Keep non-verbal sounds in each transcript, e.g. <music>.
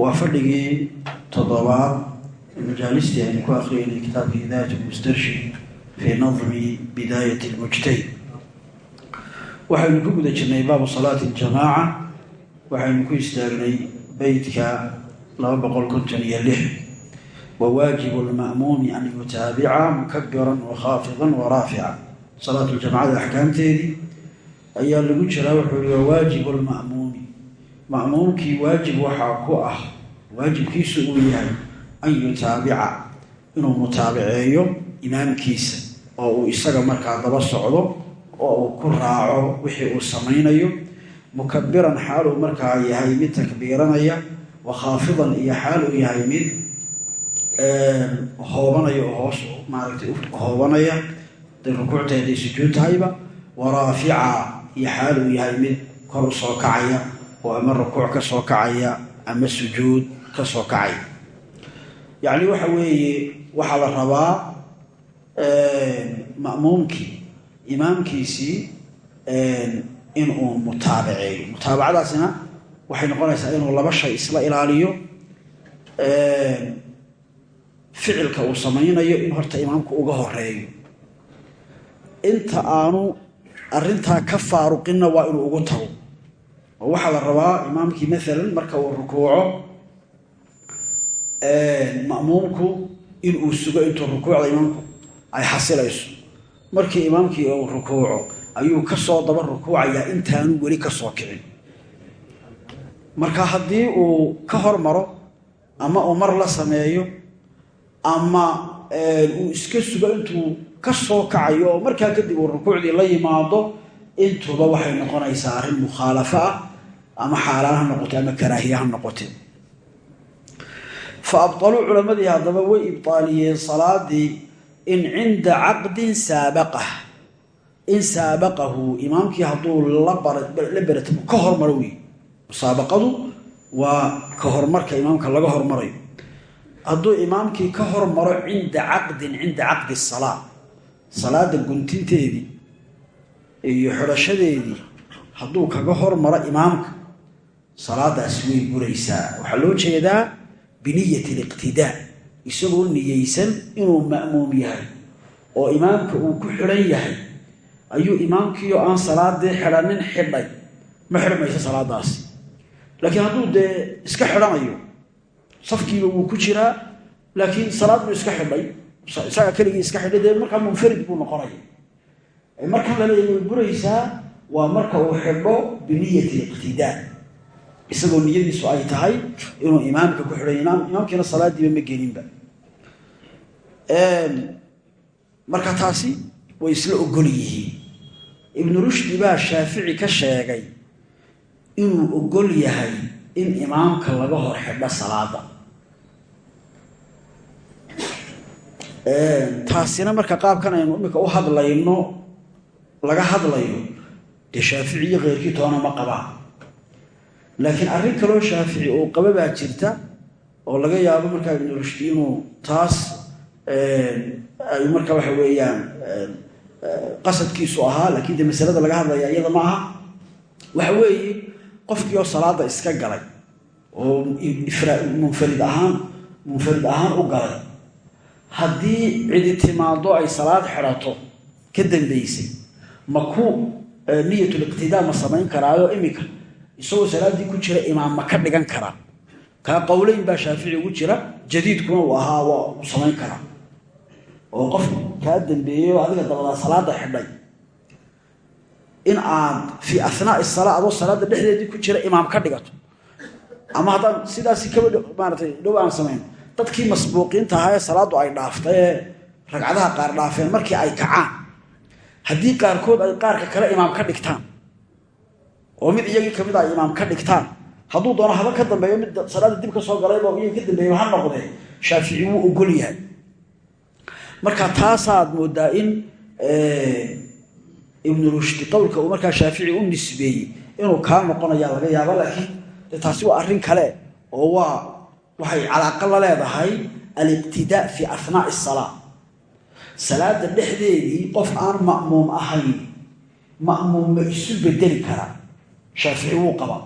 waa fadhigii toddobaad majaalistii aynu ku akriyeynay kitaabka hidaayat lmustarshid fii nadmi bidaayat lmujtahid waxaynu ku guda jirnay baabu salaati ljamaaca waxaynu ku istaagnay beytka laba boqol konton iyo lix. Wawaajibu lma'muumi an yutaabica mukabiran wakhaafidan waraafica salaatu ljamacada axkaamteedii ayaa lagu jiraa wuxuu i wawaajibu lma'muumi ma'muumkii waajib waxaa ku ah waajibkiisu uu yahay an yutaabica inuu mutaabiceeyo imaamkiisa oo uu isaga markaa daba socdo oo uu ku raaco wixii uu samaynayo. Mukabiran xaal uu markaa yahay mid takbiiranaya wa khaafidan iyo xaal uu yahay mid hoobanaya oo hoos maaragtay hoobanaya haday rukuucta hadday sujuud tahayba wa raafica iyo xaal uu yahay mid kor u soo kacaya oo ama rukuuc ka soo kacaya ama sujuud ka soo kacaya yacni waxa weeye waxaa la rabaa ma'muumkii imaamkiisii inuu mutaabaceeyo mutaabacadaasina waxay noqonaysaa inuu laba shay isla ilaaliyo ficilka uu samaynayo in horta imaamku uga horeeyo inta aanu arrintaa ka faaruqinna waa inuu ugu tago. Oo waxaa la rabaa imaamkii maalan marka uu rukuuco ma'muumku inuu sugo intuu rukuucda imaamku ay xasilayso. Markii imaamkii uu rukuuco ayuu ka soo daba rukuucayaa intaanu weli ka soo kicin. Marka haddii uu ka hormaro ama uu mar la sameeyo ama uu iska sugo intuu ka soo kacayo oo markaa kadib uu rukuucdii la yimaado intuba waxay noqonaysaa arrin mukhaalafo ah ama xaaraan ha noqote ama karaahiye ha noqote fa abdaluu culammadii haddaba way ibdaaliyeen salaadii in cinda caqdin saabaqah in saabaqahu imaamkii hadduu la beratamo ka hormaro wey musaabaqadu waa ka hormarka imaamka laga hormarayo. Hadduu imaamkii ka hormaro cinda caqdin cinda caqdi salaa salaada guntinteedii iyo xidhashadeedii hadduu kaga hormaro imaamka salaadaasi way buraysaa. Waxaa loo jeedaa biniyati liqtidaa isagoo niyeysan inuu ma'muum yahay oo imaamka uu ku xidhan yahay ayuu imaamkiio aan salaadii xidhanin xidhay. Ma xidhmayso salaadaasi. Laakiin hadduu dee iska xidhanayo safkiiba wuu ku jiraa laakiin salaad buu iska xidhay. Isaga keligii iska xidhay dee markaa munfarid buu noqonaya markan laleeya way buraysaa waa marka uu xidho biniyati liqtidaa isagoo niyadiisu ay tahay inuu imaamka ku xidhay imaamkiina salaadiiba ma gelinba. Marka taasi way isla ogol yihiin ibnu rushdi baa shaafici ka sheegay inuu ogol yahay in imaamka laga hor xidho salaada. Taasina marka qaabkan aynu imika u hadlayno laga hadlayo dee shaafici iyo keyrkii toona ma qabaa laakiin arrin kaloo shaafici uu qaba baa jirta oo laga yaabo markaa ibnu rushdi inuu taas ay marka waxa weeyaan qasadkiisu ahaa laakiin dee masalada laga hadlaya iyada ma aha. Waxa weeye qofkii oo salaada iska galay oo munfarid ahaan munfarid ahaan u galay haddii cidi timaado ay salaad xidhato ka dambaysay ma ku niyatuliqtidaa ma samayn karaayo iminka isagoo salaaddii ku jira imaam ma ka dhigan karaa kaa qowleyn baa shaafici ugu jira jadiidkuna uu ahaa waa uu samayn karaa oo qof kaa dambeeyey oo adiga dabadaa salaada xidhay. In aad fii ahnaai salaa adoo salaada dhexdeedii ku jira imaam ka dhigato. Ama haddaan sidaasi kaba maaratay dhow aan samayn. Dadkii masbuuqiinta ahaa ee salaaddu ay dhaaftay ee ragcadaha qaar dhaafeen markii ay kacaan. Haddii qaarkood ay qaarka kale imaam ka dhigtaan oo mid iyagii ka mid a imaam ka dhigtaan. Hadduu doono haba ka dambeeyo mid salaada dib ka soo galayba iyaga ka dambeeya ha noqdee shaafici wuu ogol yahay. Marka taasaad moodaa in ibnu rushdi qowlka uu markaa shaafici u nisbeeyey inuu kaa noqonaya laga yaabo laakiin taasi waa arrin kale oo waa waxay calaaqa la leedahay aliqtidaa fi ahnaai salaa salaada dhexdeedii qof aan ma'muum ahayn ma'muum ma isu bedeli karaa shaafici wuu qaba.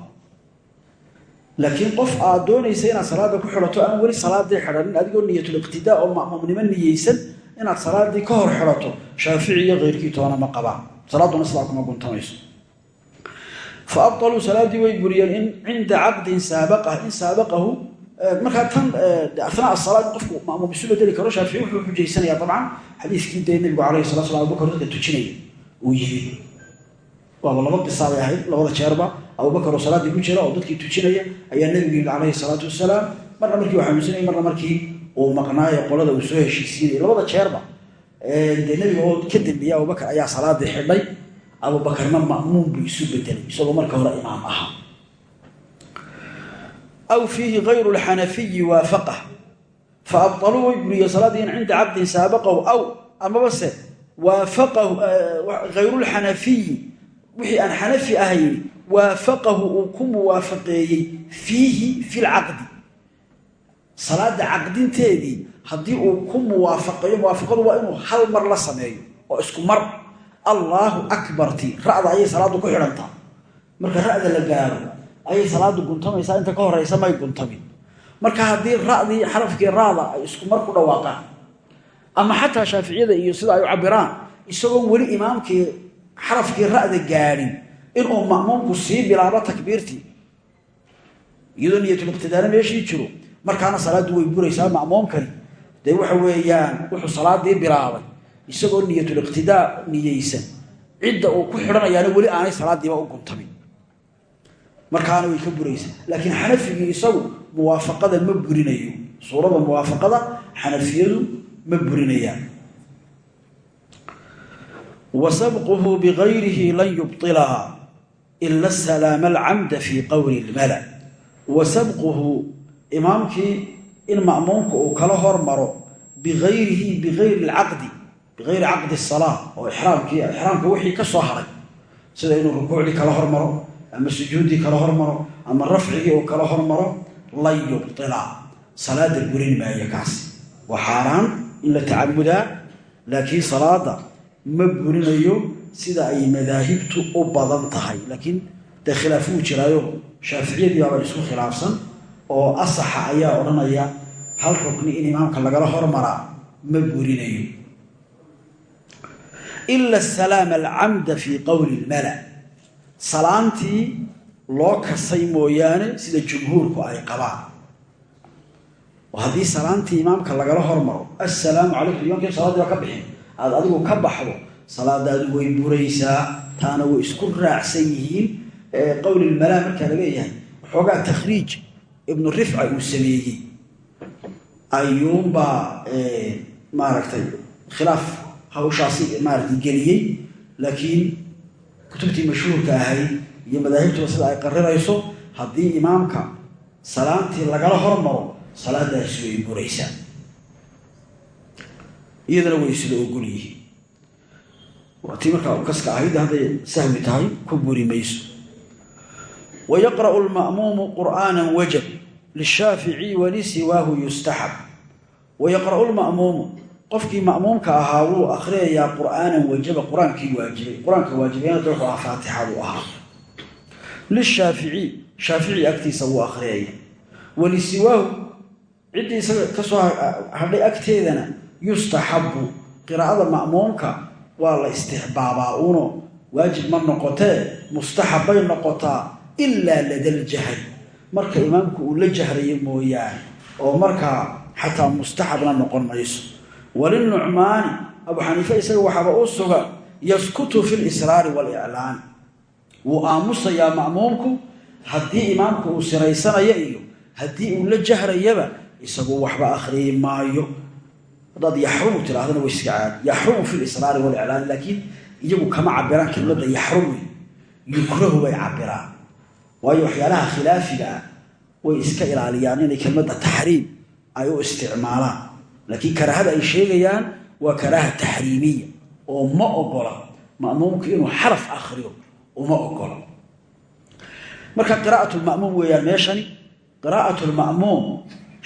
Laakiin qof aad doonaysa inaad salaada ku xidhato aan weli salaadii xidhanin adigoo niyatuliqtidaa oo ma'muumnimo niyeysan inaad salaadii ka hor xidhato shaafici iyo keyrkii toona ma qabaan salaaduna sidaa kuma guntamayso. Fa salaadii way buriyeen in cinda caqdin saabaqah in saabaqahu markaa tan atnaa asala in qofku ma'muum bedeli karo shaafici wuxuu xujaysanaya dabcan xadiiskii dee nabigu alayhi salatu slam abubakar dadka tujinaya. Uu yimi waaba laba qisaa bay ahayd labada jeerba. Abubakar oo ku jira oo dadkii tujinaya ayaa nebigu yimid calayhi salaatu wasalaam marna markii uu xanuunsanayay marna markii uu maqnaayo qolada uu soo heshiisiinayay labada jeerba dee nebiga oo ka dambeeyey abubakar ayaa salaadii xidhay abubakarna ma'muum buu isu bedelay isagoo marka hore imaam ahaa. Aw fiihi kayru lxanafiyi waafaqah fa abطaluu way buriyeen salaaddii in cinda cabdin saabaqahu aw amaba waafaqahu hayrulxanafiyi wixii aan xanafi ahayn waafaqahu uu ku muwaafaqeeyey fiihi fi lcaqdi salaada caqdinteedii haddii uu ku muwaafaqeeyo muwaafaqadu waa inuu hal mar la sameeyo oo isku mar. Allaahu akbarti ra'da ayay salaaddu ku xidhantaa. Marka ra'da la gaaro ayay salaadu guntamaysaa. Inta ka horeysa may guntamin. Marka haddii ra'dii xarafkii raada ay isku mar ku dhawaaqaan ama xataa shaaficiyada iyo sida ay u cabiraan isagoon weli imaamkii xarafkii ra'da gaadhin inuu ma'muumku sii bilaabo takbiirtii. Iyadoo niyatuliqtidaana meeshii jiro markaana salaaddu way buraysaa ma'muumkani. Dee waxa weeyaan wuxuu salaadii bilaabay isagoo niyatuliqtidaa niyeysan. Cidda uu ku xidhanayaana weli aanay salaadiiba u guntamin markaana way ka buraysaa laakiin xanafigii isagu muwaafaqada ma burinayo. Suurada muwaafaqada xanafiyadu ma burinayaan wa sabquhu bigayrihi lan yubطilaa ila salaama alcamda fii qowli lmala wa sabquhu imaamkii in ma'muumka uu kala hormaro bigayrihi bigayri lcaqdi bigayri caqdi salaa oo iraamkii ixraamka wixii ka soo haray sida inuu rukuucdii kala hormaro ama sujuuddii kala hormaro ama rafcigii uu kala hormaro lan yubila salaada burin maayo kaasi waa xaaraan in la tacabudaa laakiin salaada ma burinayo sida ay madaahibtu u badan tahay. Laakiin dee khilaaf wuu jiraayo shaaficiyadii baaba isku khilaafsan oo asaxa ayaa odhanaya hal rukni in imaamka lagala hormaraa ma burinayo. Ila salaama alcamda fii qowli lmala salaantii loo kasay mooyaane sida jumhuurku ay qabaan. Haddii salaantii imaamka lagala hormaro assalaamu calaykum imaamkii salaadii baa ka bixin aada adigu ka baxdo salaadaadu way buraysaa taana way isku raacsan yihiin. Qowlilmalaa markaa la leeyahay waxoogaa takhriij ibnu rifca uu sameeyey. Ayuunbaa maaragtay khilaaf hawshaasi maaragtay geliyey laakiin kutubtii mashhuurka ahayd iyo madaahibtuba sida ay qarinayso haddii imaamka salaantii lagala hormaro salaadaasi way buraysaa iyadana way sida ogol yihiin. Tii markaa kaska ahayd hadday sahwi tahay ku buri mayso. Wa yaqra'u lma'muumu qur'aana wajab lishaafici walisiwaahu yustaxab. Wa yaqra'u lma'muumu qofkii ma'muumka ahaa wuu akhriyayaa qur'aanan wajaba qur'aankii waajibay qur'aanka waajibayna de wuxuu ahaa faatixadu ahaa. Lishaafici shaafici agtiisa wuu akhriyaya walisiwaahu ciddii isaga ka soo hadhay agteedana yustaxabu qiraa'ada ma'muumka waa la istixbaabaa uno. Waajib ma noqotee mustaxab bay noqotaa ilaa ladaljahri marka imaamku uu la jahrayo mooyaane oo markaa xataa mustaxabna noqon mayso. Walinucmaani abu xaniife isaga waxaaba u suga yaskutu fi lisraari waliclaani wuu aamusayaa ma'muumku haddii imaamku uu siraysanayo iyo haddii uu la jahrayaba isagu waxba akhriyi maayo haddaad yaxrumu tirahdana way iska caadi yaxrumu fi lisraari waliclaani laakiin iyagu kama cabiraan kelmadda yaxrumu yukrahu bay cabiraan waayo waxyaalaha khilaafiga ah way iska ilaaliyaan inay kelmadda taxriim ay u isticmaalaan. Laakiin karaahada ay sheegayaan waa karaaha taxriimiya oo ma ogola ma'muumku inuu xaraf akhriyo uma ogola. Marka qiraa'at lma'muum weeyaan meeshani qiraa'at lma'muum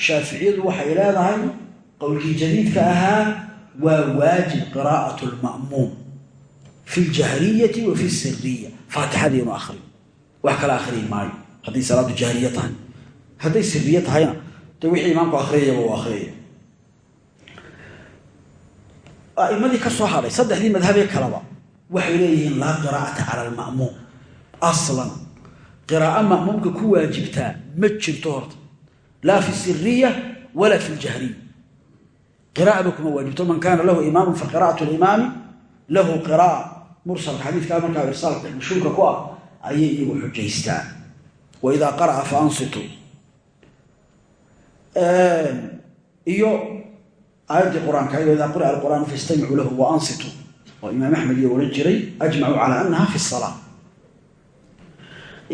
shaaficiyadu waxay leedahay qowlkii jadiidka ahaa waa waajib qiraa'at lma'muum fi ljahriyati wa fi siriya faatixadii inuu akhriyo. Wax kala akhriyi maayo. Hadday salaadu jahriya tahay. Hadday siriye tahayna de wixii imaamku akhriyayaba uu akhriyaya a'imadii ka soo hadhay saddexdii madhabee kaleba waxay leeyihiin laa qiraa'ata cala alma'muum. Aslan qiraa'o ma'muumka ku waajibtaa ma jirto horta. Laa fi siriya walaa fi ljahriya qiraa'aba kuma waajibto man kaana lahu imaamun fa qira'atu limaami lahu qira'a. Mursalka xadiidkaa markaa irsaalka mashhuurka ku ah ayay iyagu xujaystaan wa idaa qara'a fa ansitu. Iyo aayaddii qur'aanka ayado idaa quri'a alqur'aanu faistamicuu lahu wa ansituu oo imaam axmed iyo odhan jiray ajmacuu calaa annaha fi salaa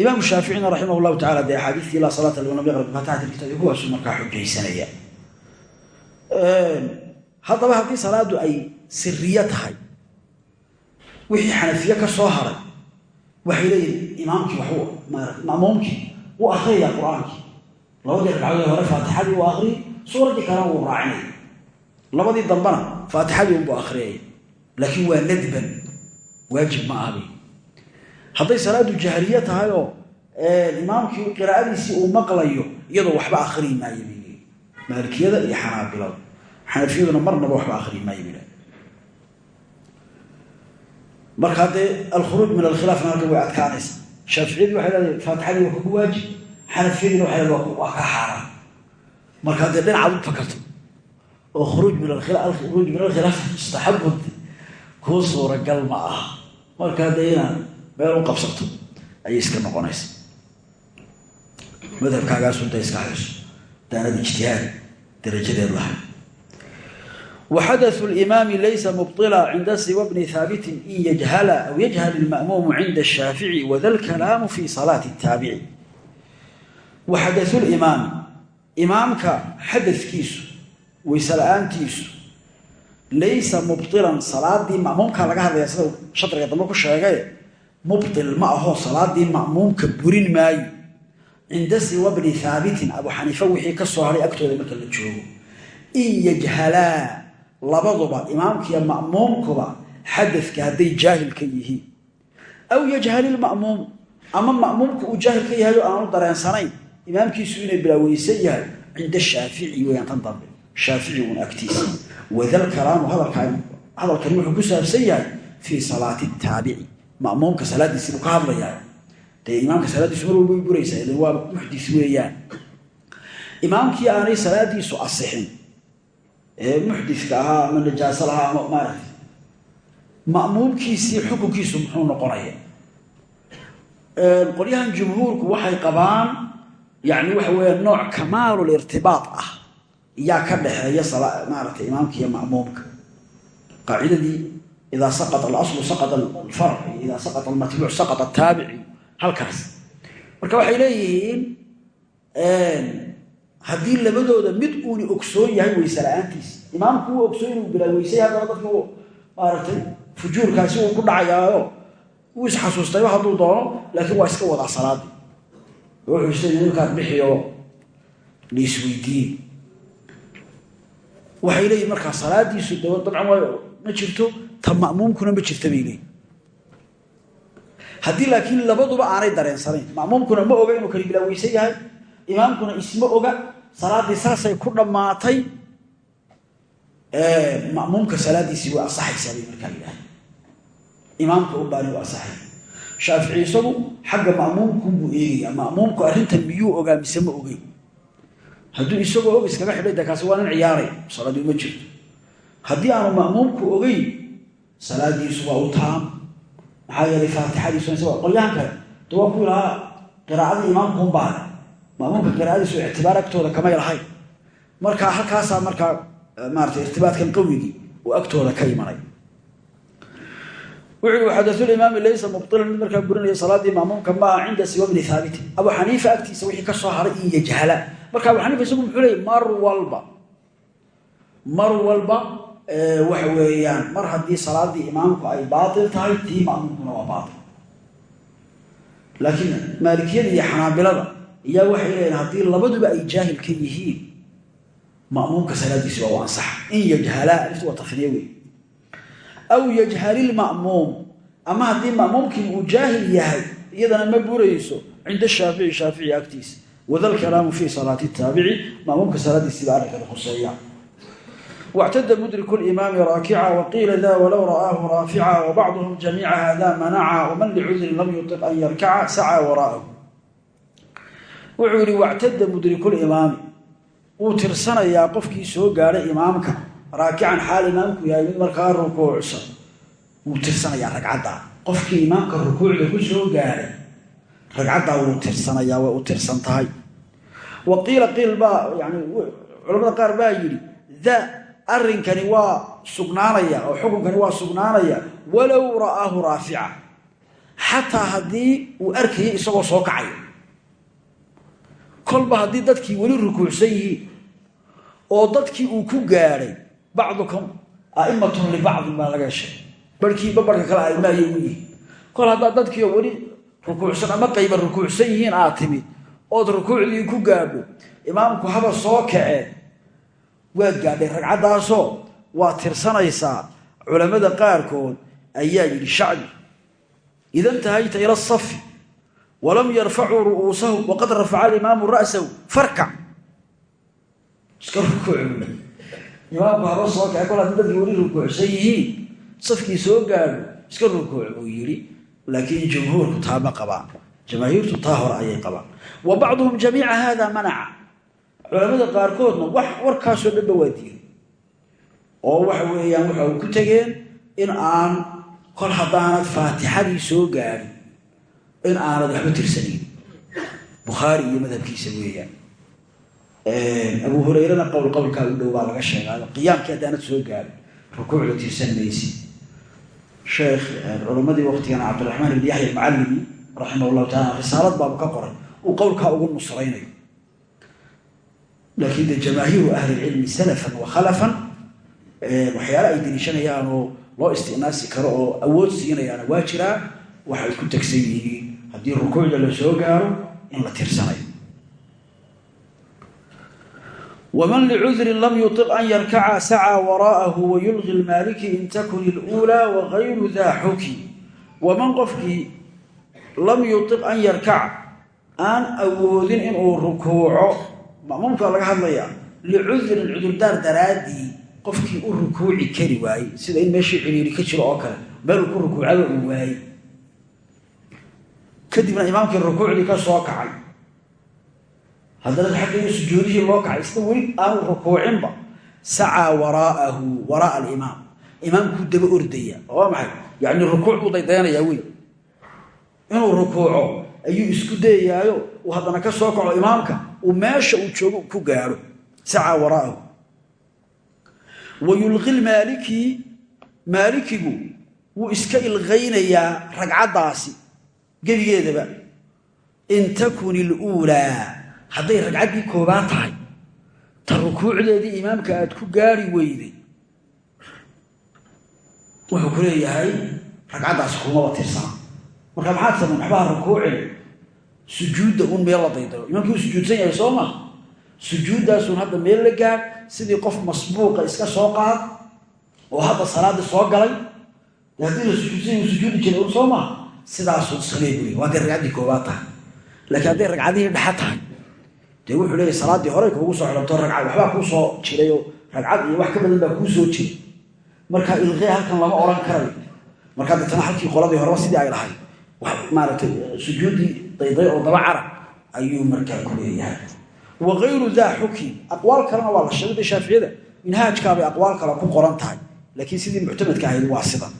imaamu shaaficina raximah llahu tacala dee axaadiistii laa salaata liman lam yaqra bifaatixati lkitaabi kuwaasuu markaa xujaysanaya haddaba haddii salaadu ay siriye tahay wixii xanafiye ka soo haray waxay leeyihiin imaamkii waxuu ma'muumkii wuu akriyaya qur'aankii labadii ragcadood hore faatixadii uu akriyay suuraddii kalena wuu raacinaya labadii dambena faatixadii unbuu akriyaya laakiin waa nadban waajib ma ahabi hadday salaadu jahriye tahay oo imaamkii qiraa'adiisii uu maqlayo iyadoo waxba akhriyi maayo maalikiyada iyo xanaabilada xanafiyaduna marnaba waxba akhriyi maayo bay leeyihiin markaa dee alkhuruuj min alkhilaafna halka way adkaanaysa. Shaaficiyadii waxay leedahay faatixadii waa kugu waajib xanafiyadiina waxay leedahay waa ka xaaraan markaa dee dhinacaad u fakarto oo khuruuj min khuruuj min alkhilaaf mustaxabun kuu suuragal ma aha. Markaa dee inaad meel u qabsato ayay iska noqonaysa. Madhabkaagaasunta iska hayso. Daanad ijtihaad darajadeed lahay وxadث الإmam laysa mبطلا cinda siwa bni haabiti in yجhala aw yجhل الmأmuum cinda الshaafiعي wda اlkalaamu fi صalaaة الtaabici waxadaثu limaami imaamka xadadkiisu wayse la-aantiisu laysa mubطilan salaadii ma'muumka laga hadlaya sida shadriga dambe ku sheegay mubطil ma aho salaadii ma'muumka burin maayo cinda siwa bni haabitin abu xaniifa wixii ka soo haray agtooda marka la joogo in yajhalaa labaduba imaamkiiyo ma'muumkuba xadadka hadday jaahil ka yihiin. Aw yajhal ilma'muum ama ma'muumku uu jaahil ka yahay oo aanu dareensanayn imaamkiisu inay bilaaweysan yahay cinda shaafici weyaan tan dambe. Shaafici uun agtiisa wadal kalaamu hadalkani wuxuu ku saabsan yahay fii salaati taabici ma'muumka salaadiisi buu ka hadlayaa. Dee imaamka salaadiisu mar walba way buraysaa waa muxdis weeyaan. Imaamkii aanay salaadiisu asixin muxdika ahaa ama najaaso lahaa ama maaragta ma'muumkiisii xukunkiisu muxuu noqonaya. Qolyahan jumhuurku waxay qabaan yani waxa weya nooc kamaalulirtibaad ah. Iyaa ka dhaxeeya maaragtay imaamka iyo ma'muumka. Qaacidadii idaa saqata alaslu saqata alfarc idaa saqata almatbuuc saqata ataabici halkaas. Marka waxay leeyihiin haddii labadooda mid uuni ogsoon yahay weyse imaamku uu ogsoon inuu bilaaweysay haddana dadki maaragtay fujuurkaasi uu ku dhacayaayo. Wuu isxasuustayba hadduu doono laakiin waa iska wadaa salaadii wuxuu isla nimankaad bixiyo laisweydiin waxay leeyihiin markaa salaadiisu de dabcan waa ma jirto ta ma'muumkuna ma jirta bay leeyihiin haddii laakiin labaduba aanay dareensanayn ma'muumkuna ma oga inuu kali bilaaweysan yahay imaamkuna isma oga salaaddii saasay ku dhammaatay ma'muumka salaadiisii way asaxaysaa bay markaa yidhahay imaamka u baani u asaxay shaafici isagu xagga ma'muumkunbuu eegayaa. Ma'muumku arrintan miyuu ogaa mise ma ogey hadduu isagoo og iskaga xidhay de kaasi waa nin ciyaaray. Salaadii uma jirto. Haddii aanu ma'muumku ogeyn salaadiisu waa u taam. Maxaa yeelay faatixadiisu qolyahan kale. De waa ku ilahaa qiraacadii imaamkuunbaale ma'muumka qiraa'adiisu ictibaar agtooda kamay lahayn. Markaa halkaasaa markaa maarata irtibaadkan qawigii uu agtooda ka imanay. Wuxuu yihi xadaulimaami laysa mubtilan. Mid markaa burinaya salaadii maamuumka maaha cinda siwa bni haabiti abu xaniifa agtiisa wixii ka soo haray iyo yajhala marka abu xaniifa isagu muxuu leeyay mar walba mar walba waxa weeyaan mar haddii salaadii imaamku ay baatil tahay tii maamuumkuna waa baatil. Laakiin maalikiyada iyo xanaabilada iyaa waxay leeyihin haddii labaduba ay jaahil ka yihiin ma'muumka salaadiisi waa u ansaxa in yajhalaa aliftu waa tafniye wey aw yajhalilma'muum ama haddii ma'muumkii uu jaahil yahay iyadana ma burayso cinda shaafici shaafici agtiisa wada lkalaamu fii salaati taabici ma'muumka salaadiisiiba arrinkada khuseeya واعتد مدرك الإمام راكعا وقيل ذا ولو رآه رافعا وبعضهم جميع هذا منعا ومن لعذر لم يطق أن يركع سعى وراءه wuxuu yidhi wactada mudrikulimaami wuu tirsanayaa qofkii soo gaadhay imaamka raakican xaal imaamku yahay mid markaa rukuucsan. Wuu tirsanayaa ragcaddaa qofkii imaamka rukuucda ku soo gaadhay ragcaddaa wuu tirsanayaa way u tirsan tahay. Wa qiila qiil baa yani culamada qaar baa yidhi da arrinkani waa sugnaanaya oo xukunkani waa sugnaanaya walow ra'aahu raafica. Xataa haddii uu arkayay isagoo soo kacaya kolba haddii dadkii weli rukuucsan yihiin oo dadkii uu ku gaadhay bacdukum a'imatun libacdin baa laga heshay barhkiiba barhka kale aimaayo u yihiin. Kol haddaad dadkiio weli rukuucsan ama qayba rukuucsan yihiin aad timid ood rukuucdii ku gaadho imaamku haba soo kacee waad gaadhay ragcaddaasoo waa tirsanaysaa culammada qaarkood ayaa yidhi shacbi ida intahayta ila safi walam yarfacuu ru'uusahum waqad rafaca alimaamu ra'sahu farkac iska rukuucbuule imaamku haba soo kace kol haddii dadkii weli rukuucsan yihiin safkii soo gaadho iska rukuuc buu yidhi. Laakiin jumhuurku taa ma qabaan jamaahiirtu taa hore ayay qabaan. Wa bacduhum jamiica qaarkoodna wax warkaasoo dhanba waa waxa weeyaan waxa u ku tegeen in aan kol haddaanad faatixadii soo gaadhin in aanad waxba tirsanayn bukhaari iyo madhabkiisa weeyaan. Abu hurayrana qowl qowlkaa u dhow baa laga sheegaayo qiyaamkii haddaanad soo gaadhin rukuucda tirsan maysi sheekh culammadii waqtigan cabdiraxmaan ibn yaxya almucallimi raximah llahu taala risaalad baabu ka qoray uu qowlkaa ugu nusraynayo. Laakiin de jamaahiiru ahlilcilmi salafan wa khalafan waxyaale ay deliishanayaan oo loo istinaasi karo oo awood siinayaana waa jiraa waxay ku tegsan yihiin haddii rukuucda la soo gaaro in la tirsanayo. Waman licudrin lam yuiq an yarkaca sacaa waraa'ahu wayulqi lmaaliki in takun iluulaa wagayru daa xuki waman qofkii lam yuiq an yarkaca aan awoodin inuu rukuuco ma'muumkaa laga hadlayaa licudrin cudurdaar daraaddii qofkii u rukuuci kari waayey sida in meeshii ciriiri ka jiro oo kale meeluu ku rukuucada uu waayey kadibna imaamkii rukuucdii ka soo kacay. Haddana xaggii sujuudihii loo kacay isna weli aanu rukuucinba sacaa waraa'ahu waraaa alimaam. Imaamkuu daba ordaya waa maxay? Yacni rukuuc buu daydayanayaa wey inuu rukuuco ayuu isku dayayaayo. Uu haddana ka soo kaco imaamka uu meesha uu joogo ku gaadho sacaa waraa'ahu wa yulqi lmaaliki maalikigu wuu iska ilqaynayaa ragcaddaasi gebigeedaba. In takun iluulaa hadday ragcaddii koobaad tahay ta rukuucdeedii imaamka aad ku gaari weyday wuxuu ku leeyahay ragcaddaasi kumaba tirsana marka maxaad samayn waxbaa rukuucin. Sujuudda un meel la daydayo imaamkii uu sujuudsan yahay soo ma? Sujuuddaasun hadda meel la gaad sidii qof masbuuqa iska soo qaad oo hadda salaaddii soo galay dee haddii la sujuudsan yahay sujuudi jiray un soo maha sidaasuu samee buy waa hadday ragcaddii koobaad tahay. Laakiin hadday ragcadihii dhexa tahay dee wuxuu leeyahy salaaddii horey kuugu soo xidhanto ragcad waxbaa kuu soo jirayoo ragcad iyo wax ka badan baa kuu soo jiray. Marka ilqee halkan lama odhan karayo markaa deetana halkii qoladii horeba sidii ay dhahay maaragtay sujuuddii dayday oo daba carab ayuu markaa ku leeyahay. Wa kayru daa xuki aqwaal kalena waa la sheegay shaaficiyada minhaajkaabay aqwaal kale ku qoran tahay. Laakiin sidii muctamadka ahayd waa sidan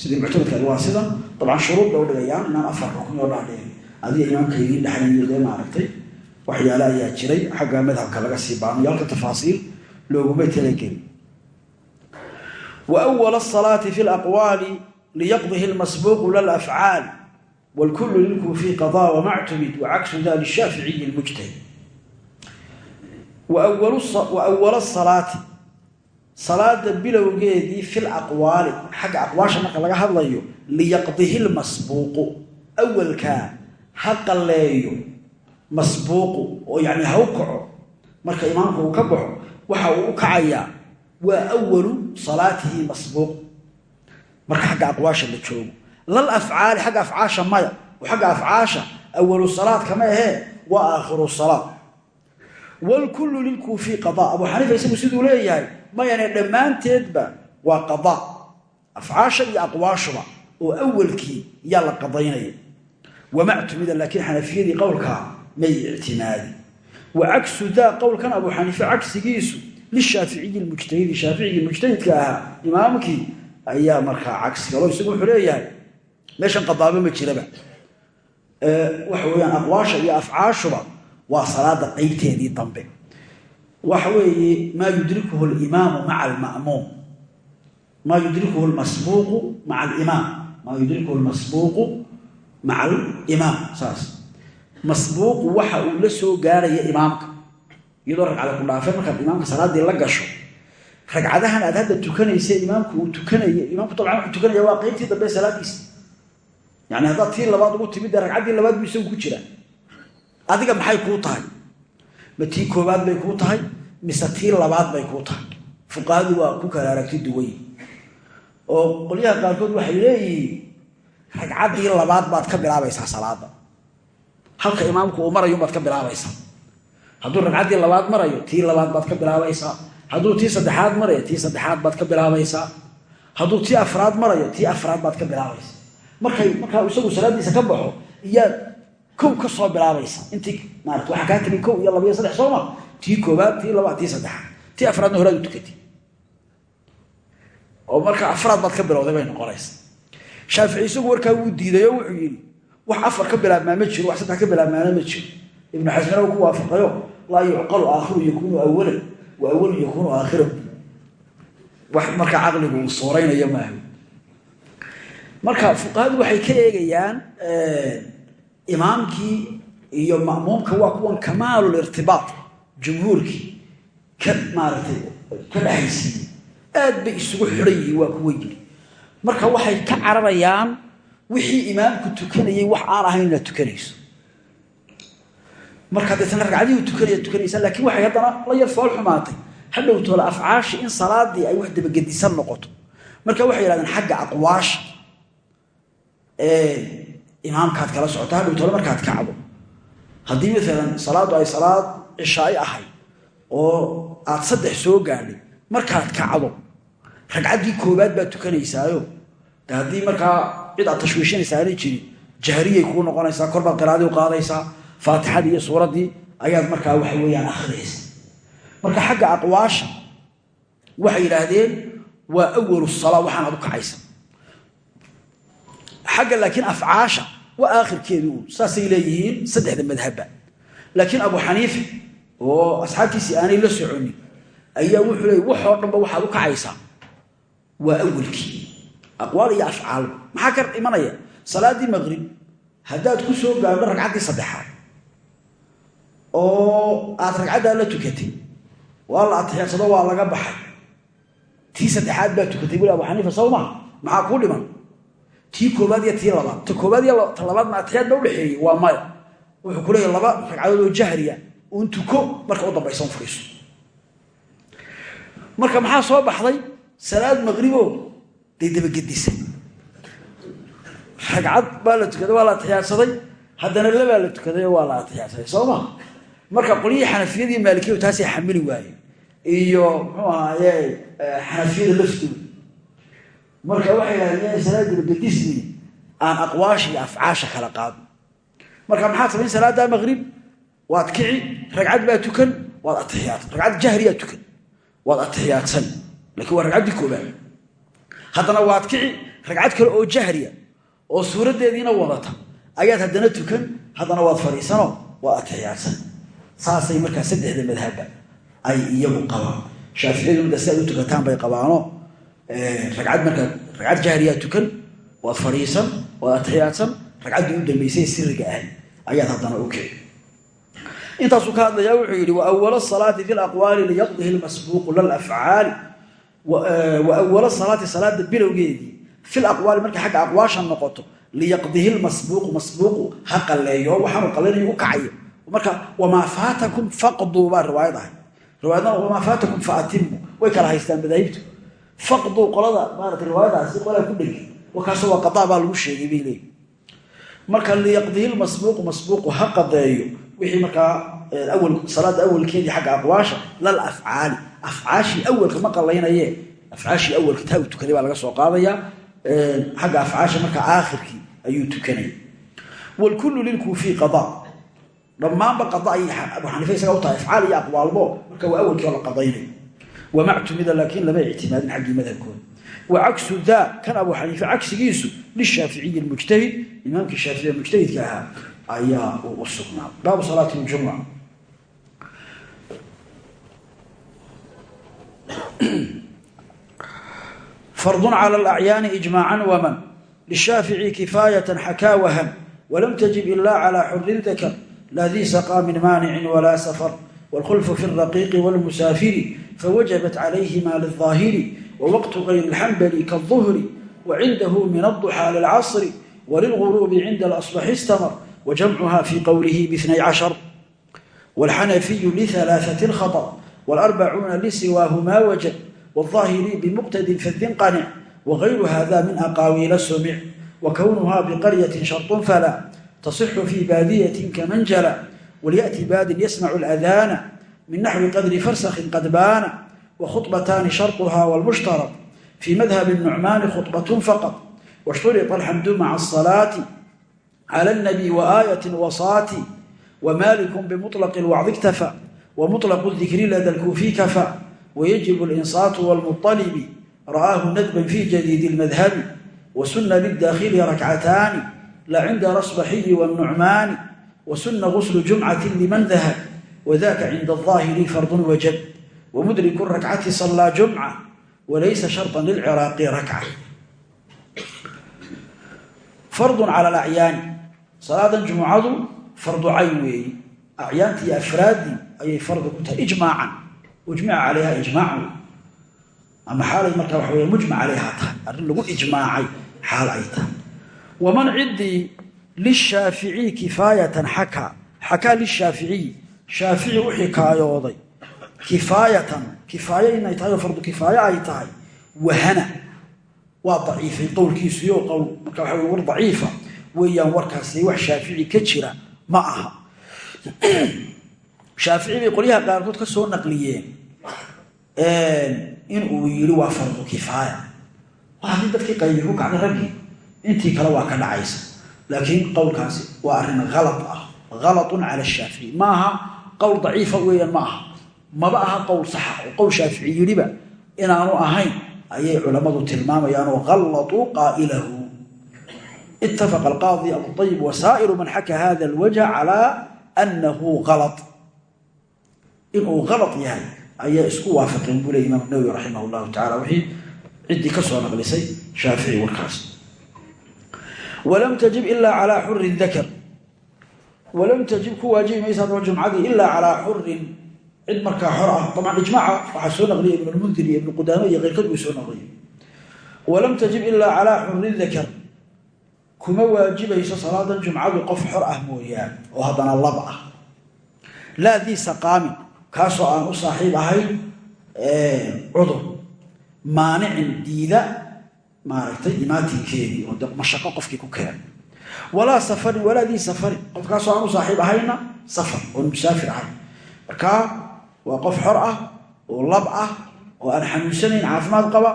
sidii muctamadkaadi waa sida dabcan shuruud bay udhigayaan inaan afar rukni oo dhaadheer adiga imaamkaygii dhexaynyo maaragtay waxyaale ayaa jiray xagga madhabka laga sii baanayo halka tafaasiil looguma talageli wa awal asalaati fi laqwaali liyaqdihi lmasbuuqu la lafcaal wlkulu lilkuufi qadaa wamactumid wacaksu da lmujtahid wa salaati salaada bilowgeedii fi laqwaali xagga aqwaasha marka laga hadlayo liyaqdihi lmasbuuqu awalkaa ha qalleeyo masbuuqu oo yani ha u kaco marka imaamka uu ka baxo waxa uu u kacayaa waa awalu salaatihi masbuuq. Marka xagga aqwaasha la joogo. Lal afcaali xagga afcaasha maya oo xagga afcaasha awalu salaad kama ahee waa aakhiru salaad. Wlkullu lilkuufi qada abu xaniifa isagu siduu leeyahay mayane dhammaanteedba waa qada. Afcaasha iyo aqwaashuba oo awalkii yaa la qadaynaya wamactumida laakiin xanafiyadii qowlkaa may ictimaadi. Wa cagsu daa qowlkan abu xaniife cagsigiisu lishaaficiyi mujtahidi shaaficigii mujtahidka ahaa imaamkii ayaa markaa cagsi galo isagu wuxuu leeyahay meeshan qadaabo ma jiraba. Waxa weyaan aqwaasha iyo afcaashuba waa salaada qaybteedii dambe waxa weeye maa yudrikuhu limaamu maca almamuum. Maa yudrikuhu lmasbuuqu maca alimaam. Maa yudrikuhu lmasbuuqu maca alimaam saas. Masbuuqu waxa uu la soo gaaraya imaamka. Iyadoo ragcada ku dhaafeen markaad imaamka salaaddii la gasho ragcadahan aad hadda tukanaysa imaamku uu tukanaya imaamku dabcan wuxuu tukanaya waa qaybtii dambe salaadiisa yani haddaad tii labaad ugu timid dee ragcaddii labaad buu isagu ku jiraa. Adiga maxay kuu tahay ma tii koobaad bay kuu tahay mise tii labaad bay kuu tahay? Fuqahadu waa ku kala aragti duway oo qolyaha qaarkood waxay leeyihiin ragcaddii labaad baad ka bilaabaysaa salaada halka imaamku uu marayo baad ka bilaabaysaa. Hadduu ragcaddii labaad marayo tii labaad baad ka bilaabaysaa. Hadduu tii saddexaad marayo tii saddexaad baad ka bilaabaysaa. Hadduu tii afraad marayo tii afraad baad ka bilaabaysaa. Markay markaa isagu salaadiisa ka baxo iyaad kow ka soo bilaabaysa. Intii maarata waxaa kaa timi kow iyo laba iyo saddex sooma tii koobaad tii labaad tii saddexaad tii afraadna horaad u tukatay. Oo marka afraad baad ka bilowday bay noqonaysa. Shaafici isagu warkaa wuu diiday oo wuxuu yidhi wax afar ka bilaabmaa ma jiro wax saddex ka bilaabmaana ma jiro. Ibnu xasmina ku waafaqayo laa yucqalu aakhiru yakuunu awalan wa awalu yakuunu aakhiran wax marka caqligu uu sooraynayo maaha. Marka fuqahadu waxay ka eegayaan imaamkii iyo ma'muumka waa kuwan kamaalulirtibaat jumhuurkii. Ka maaratay ka dhexaysiiyey aad bay isugu xidhan yihiin waa kuwa yidhi. Marka waxay ka cararayaan wixii imaamku tukanayay wax aan ahayn inaad tukanayso. Marka deetana ragcadihii tukanaya tukanaysa laakiin waxay haddana la yar fool xumaatay. Hadhow toola afcaashi in salaadii ay wax dabagedisan noqoto. Marka waxay yidhahdeen xagga aqwaasha imaamkaad kala socota hadhow tole markaad kacdo. Haddii maalan salaaddu ay salaad cishaay ahay oo aad saddex soo gaadhay markaad kacdo ragcaddii koobaad baad tukanaysaayo haddii markaa cid aad tashwiishinaysa aanay jirin jahriyay kuu noqonaysaa korbaad qiraadii u qaadaysaa faatixadii iyo suuraddii ayaad markaa waxa weeyaan akhriyaysa marka xagga aqwaasha waxay yidhaahdeen waa awalu salaa waxaanaad u kacaysa xagga laakiin afcaasha waa aakhirkeedii uun saasay leeyihiin saddexda madhabba. Laakiin abu xaniife oo asxaabtiisii aanay la soconin ayaa wuxuu leeyay waxoo dhanba waxaad u kacaysaa. Waa awalkii aqwaal iyo afcaalba maxaa ka imanaya? Salaaddii maqrib haddaad ku soo gaadho ragcaddii saddexaad oo aad ragcaddaa la tukatay waa la atixyaadsado waa laga baxay tii saddexaad baa tukatay weli abu xaniifa dhiman tii koobaad iyo tii labaad. Ta koobaad iyo ta labaadna atiyaad ba udhexeeyey waa maya. Wuxuu ku leeyahy laba ragcadood oo jahriya. Uun tuko marka u dambaysa un marka maxaa soo baxday? Salaad maqribo day dabagedisay ragcad baa la tukaday waa la atiyaadsaday haddana labaa la tukaday waa la atiyaadsaday soo ma? Marka qolyihii xanafiyadii maalikiya taasay xamili waayeen iyo muxuu ahaaye xanafiyada laftooda marka waxay yidhahdeen salaad dabagedisni aan aqwaasha iyo afcaasha kala qaado marka maxaad samayn salaaddaa maqrib? Waad kici ragcad baa tukan waad atixiyaad ragcad jahriyaa tukan waad atixiyaadsan lakiin waa ragcaddii koobaad haddana waad kici ragcad kale oo jahriya oo suuraddeediina wadata ayaad haddana tukan haddana waad fadhiisano waad atixiyaadsan saasay markaa saddexda madhabba ay iyagu qabaan. Shaaficiyadu midda si u tukataan bay qabaano ragcad markaa ragcad jahriyaa tukan waad fadhiisan waad atixiyaadsan ragcaddii u dambaysay siriga ahay ayaad haddana u kici intaasuu ka hadlayaa wuxuu yidhi wa awala salaati fi laqwaali liyaqdihi lmasbuuqu lalafcaali wa awala salaati salaada bilowgeedii fil aqwaali markay xagga aqwaasha noqoto liyaqdihi lmasbuuqu masbuuqu ha qalleeyo waxaanu qallaynayo u kacayo marka wamaa faatakum faqduu baa riwaayad ahay riwaayadna wamaa faatakum faatimu way kala haystaan madaahibtu faqduu qolada maarata riwaayadaasi qolaa ku dhegi wakaasoo waa qadaa baa lagu sheegay bay leeyi marka liyaqdihi lmasbuuqu masbuuqu ha qadeeyo. Wixii markaa salaada awalkeedii xagga aqwaasha lal afcaali afcaashii awalka ma qalaynaye afcaashii awalka taa u tukaday baa laga soo qaadaya. Xagga afcaasha marka aakhirkii ayuu tukanaya wlkullu lilkuufiyi qada. Dhammaanba qada ayay abu xaniifa isaga u tahay afcaal iyo aqwaalbo. Marka waa awalkii oo la qadaynayo wamactumida laakiin lama ictimaadin xaggii madhabkooda wa cagsu daa kan abu xaniife cagsigiisu lishaaficiyi mujtahid imaamkii shaaficiya mujtahidka ahaa ayaa uu u sugnaa baabu salaati ljumuca fardun cala alacyaani ijmaacan waman lishaafici kifaayatan xakaa wahan walam tajib ila cala xurin dakar laa dii saqaa min maanicin walaa safar wاlkhulfu fi اraqiiqi wاlmusaafiri fawajabat calayhima liلظaahiri wwaqtu gayr اlxambali kaالظuhri wacindahu min aلضuxaa lilcasri walilguruubi cinda اlasbaxi istamar wjamcuha fi qowlihi bاثnay cashar wاlxanafiyu liثalaaثaة اlkhaطأ wاlarbacuuna lisiwaahu maa wajab wالظaahiri bimuqtadin fadin qanic wغayru hada min aqaawiila sumic wakownuha biqaryaةi sharط falaa tasixu fii baadiyaةi kaman jala walyأti baadin yasmacu اlأdaana min naxwi qadri farsakhin qad baana wkhuطbataani sharطuha wاlmushtarط fii madhabi الnucmaani khuطbaة faqط wاshturita alxamdu maca الصalaati clى النبي وآية وصاaتي وmالك بمطلق الوعظ اkتفى ومطلق الذكر لdى الكوفي كفى ويجب الإنصاaت والمطلب رآه ندبا في جديد المذهب وسن للداخل ركعتان لا عند رصبحي والنعمان وسن غسل جمعة لمن ذهب وذاك عند الظاهر فرض وجب ومدرك الركعة صلى جمعة وليس شرطا للعراق ركعة فرض على الأعيان salaadan jumucadu fardu cayn weeye acyaanti iyo afraadii ayay fardi ku tahay ijmaacan ujmica calayha ijmaac ama xaalay markaa waxa wey mujmac calayha tahay arrin lagu ijmaacay xaal ay tahay waman ciddii lishaaficiyi kifaayatan xakaa xakaa lishaaficiyi shaafici u xikaayooday. Kifaayatan kifaayo inay tahay oo fardu kifaayo ay tahay wahana. Waa daciifay qowlkiisuyo qowl marka waxa war daciifa. Weeyaan warkaasi wax shaafici ka jira ma aha. <clears throat> Shaafici bay qolyaha qaarkood ka soo naqliyeen in uu yidhi waa fardu kifaaya haddii dadkii qaybi ku raggii intii kale waa ka dhacaysa. Laakiin qowlkaasi waa arrin halad ah. Halatun cala shaafici ma aha qowl daciifa weeyaan ma aha maba aha qowl saxa ah oo qowl shaafici inaanu ahayn ayay culammadu tilmaamayaan oo qallatuu qaa'ilahu. Ittafaqa alqaadi abuayib wasaa'iru man xaka hada alwajha calaa annahu ala inuu ala yahay ayay isku waafaqeen buu le imaam nawowi raximah llahu tacala wixii ciddii ka soo naqlisay shaafici warkaas. Walam tajib ila calaa xuri walam tajib ku waajibi maysa haddaba jumcadii ilaa calaa xurin cid markaa xor ah aban ijmaaca waxaa soo naqliya ibnulmundir iyo ibnu qudaame iyo keyrkad buu soo naqliya walam tajib ilaa calaa xurin dakar kuma waajibayso salaadan jumcadu qof xor ah mooyaane oo haddana lab ah. Laa dii saqaamin kaasoo aan u saaxiib ahayn cudur maanicin diida walaa safarin walaa dii safarin qofkaasoo aan u saaxiib ahayna safar. Oon musaafir ahayn markaa waa qof xor ah oo lab ah oo aan xanuunsanayn caafimaad qaba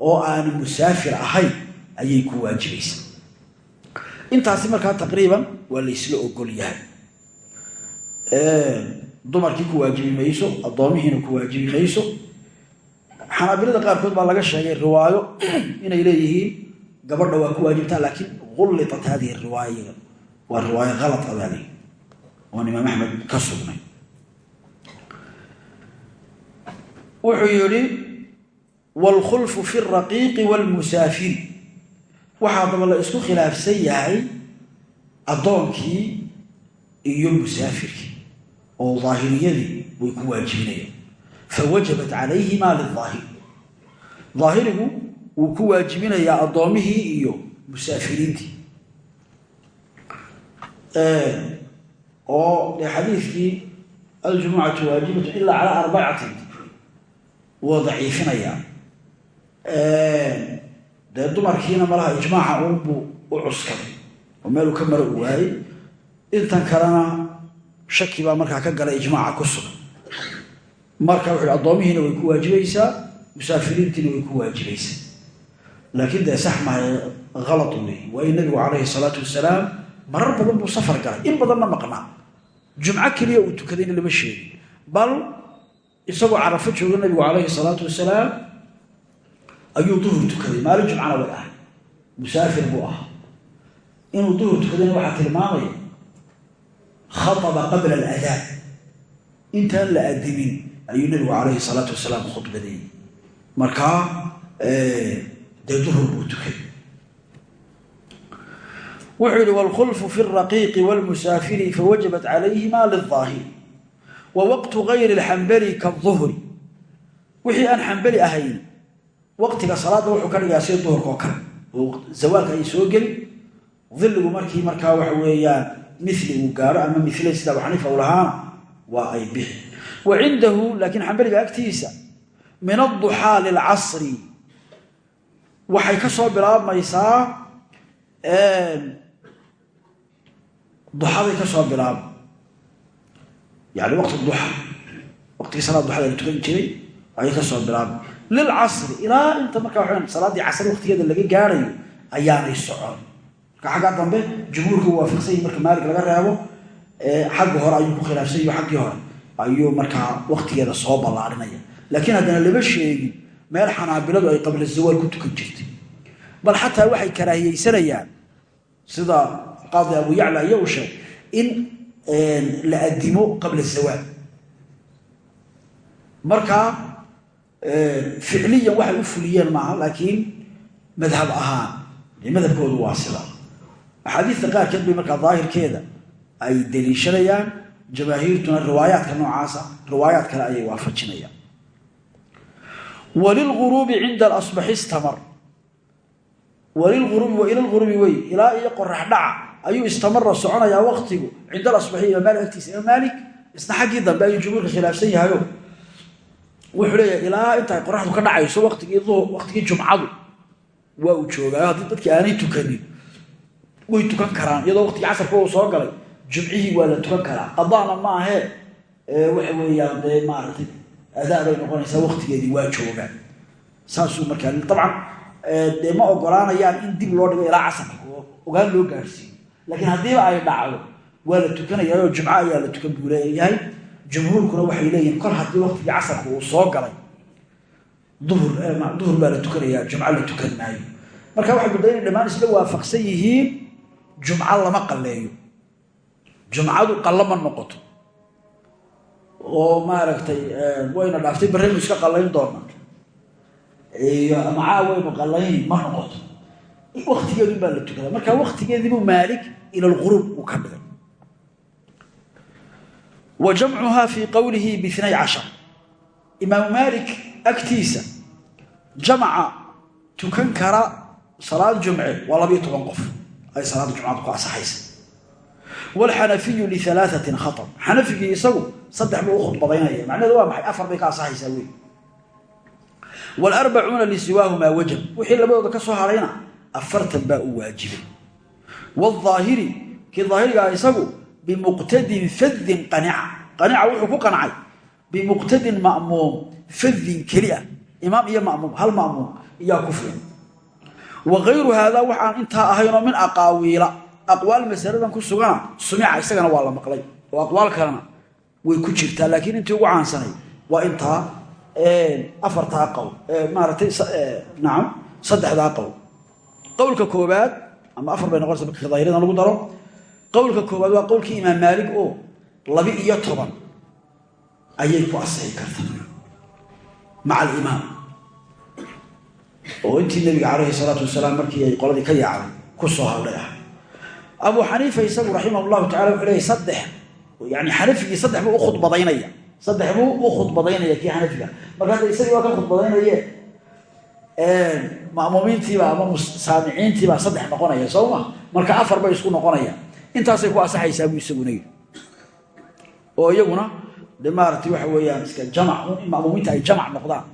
oo aan musaafir ahayn ayay ku waajibaysaa intaasi markaa taqriiban waa laysla ogol yahay. Dumarkii ku waajibi mayso addoomihiina ku waajibi mayso. Xanaabilada qaarkood baa laga sheegay riwaayo inay leeyihiin gabadha waa ku waajibtaa laakiin ullitat hadihi riwaaya waa riwaayo halad a baa leeyi oon imaam axmed ka sugnay wuxuu yihi wاlkhulfu fi الraqiiqi wاlmusaafiri waxaa daba la isku khilaafsan yahay addoonkii iyo musaafirkii oo daahiriyadii way ku waajibinayaan fawajabat calayhimaa lidaahir daahirigu wuu ku waajibinayaa addoomihii iyo musaafiriintii oo dee xadiidkii aljumucatu waajibatu ilaa calaa arbacatin wuu daciifinayaa. Dee dumarkiina malaha ijmaaca uunbuu u cuskaday oo meeluu ka maro u waayey intan kalena shaki baa markaa ka galay ijmaaca ku sugan. Marka wuxu addoomihiina way ku waajibaysaa musaafiriintiina way ku waajibaysaa. Laakiin dee sax mahay halad wey waayo nabigu calayhi salaatu wasalaam marar badan buu safar galay in badanna maqnaa jumco keliya uu tukadayna lama sheegin bal isagoo carafo jooga nabigu calayhi salaatu wasalaam ayuu duhur tukaday maalin jumcana way ahay musaafir buu ahaa inuu duhur tukadayna waxaa tilmaamaya khaaba qabla aladaan intaan la adimin ayuu nabigu calayhi salaatu wasalaam khudbadeeyey markaa dee duhur buu tukay wuxuu yihi wاlkhulfu fi الraqiiqi wاlmusaafiri fawajabat calayhima liلظaahiri wa waqtu gayri اlxambali kaالظuhri wixii aan xambali ahayn waqtiga salaadda wuxuu ka dhigaa sida duhurka oo kale oo zawaalka ay soo geli dilligu markii markaa waxa weeyaan mili uu gaaro ama milay sida abu xaniifa u lahaana waa ay bixi wa cindahu laakiin xambaliga agtiisa min aلضuxaa lilcasri waxay ka soo bilaabmaysaa duxaday ka soo bilaaba yani waqti duxa waqtigii salaad duxada la tukan jiray ayay ka soo bilaaba lilcasri ilaa inta markaa waa salaaddii casri waqtigeeda laga gaarayo ayaanay socon. Marka xaggaa dambe jumhuurka waafaqsan yihi marka maalig laga reebo xagga hore ayuu ku khilaafsan yaho xaggii hore ayuu markaa waqtigeeda soo ballaarinaya laakiin haddana lama sheegin meel xanaabiladu ay qabla zawaal ku tukan jirtay. Bal xataa waxay karaahiyeysanayaan sida qaadi abu yacla iyo uu sheegay in la adimo qabla zawaal markaa ficliyan waxay u fuliyeen maaha laakiin madhab ahaan dee madhabkoodu waa sida axaadiista qaarkeed bay markaa daahirkeeda ay deliishanayaan jamaahiirtuna riwaayaadka noocaasa riwaayaad kale ayay waafajinayaan walilguruubi cinda alasbaxi istamar walilguruubi wa ila lguruubi wey ilaa ayuu istamara soconayaa waqtigu cinda alasbaxi imaam maalik agtiisa isna xaggii dambe ayuu jumhuurka khilaafsan yahayo wuxuu leeyahay ilaa intaay qoraxdu ka dhacayso watigii waqtigii jumcadu waa uu joogaayo haddii dadkii aanay tukanin way tukan karaan. Iyadoo waqtigii casarka uu soo galay jumcihii waa la tukan karaa. Qadaana ma ahee waxa weeyaan dee maaragtay adaa bay noqonaysaa waqtigeedii waa joogaan. Saasuu markaa dabcan dee ma ogolaanayaan in dib loo dhigo ilaa casarka. Ogaan loo gaarhsiiyo laakiin haddiiba ay dhacdo waa la tukanayaa oo jumco ayaa la tukan buu leeyahay. Jumhuurkuna waxay leeyihiin kor haddii waqtigii casarka uu soo galay duhur duhur baa la tukanayaa jumco la tukan maayo marka waxay mudda inay dhammaan isla waafaqsan yihiin jumco lama qalleeyo. Jumcadu qallo ma noqoto. Oo maaragtay wayna dhaaftay barraynu iska qallayn doonaa. Iyo macaa waynu qallayn ma noqoto waktigeedun baa la tukadaa. Marka waktigeediibuu maalik ila lquruub uu ka dhigay wa jamcuhaa qowlihi biinay cashar. Imaamu maalik agtiisa jamaca tukan kara salaad jumce waa labayo toban qof. Ay salaada jumcada ku asaxaysa wlxanafiyu lialaatin khaab xanafigii isagu saddex buu u khudbadaynaya. Macnaheedu waa maxay? Afar bay ka asaxaysaa wey wlarbacuuna lisiwaahumaa wajab. Wixii labadooda ka soo harayna afartan baa u waajibay. Wاaahiri kii daahirigaa isagu bimuqtadin fadin qanica qanica wuxuu ku qancay bimuqtadin ma'muum fadin keli ah iyo mamuum hal ma'muum iyaa ku filan. Wa kayru haadaa waxaan intaa ahaynoo min aqaawiila. Aqwaal masaladan ku sugana sumica isagana waa la maqlay. Oo aqwaal kalena way ku jirtaa laakiin intii ugu caansanay waa intaa afartaa qowl maaratay nacam saddexdaa qowl qowlka koobaad ama afar bay noqonaysa marka daahiradan lagu daro. Qowlka koobaad waa qowlkii imaam maalig oo labi iyo toban. Ayay ku asixi karta maca alimaam oo intii nebiga calayhi salaatu wasalaam markii ay qoladii ka yaacday ku soo hadlay ah. Abu xaniifa isagu raximah llahu tacala wuxuu leeyay saddex yani xanafigii saddex buu u khudbadaynaya. Saddex buu u khudbadaynaya kii xanafiga marka hadda isagii waa ka khudbadaynaye ma'muumiintiiba ama saamiciintiibaa saddex noqonaya soo ma? Marka afar bay isku noqonaya. Intaasay ku asaxaysaa buu isaguna yidhi oo iyaguna de waxa weeyaan iska jamac in ay jamac noqdaan.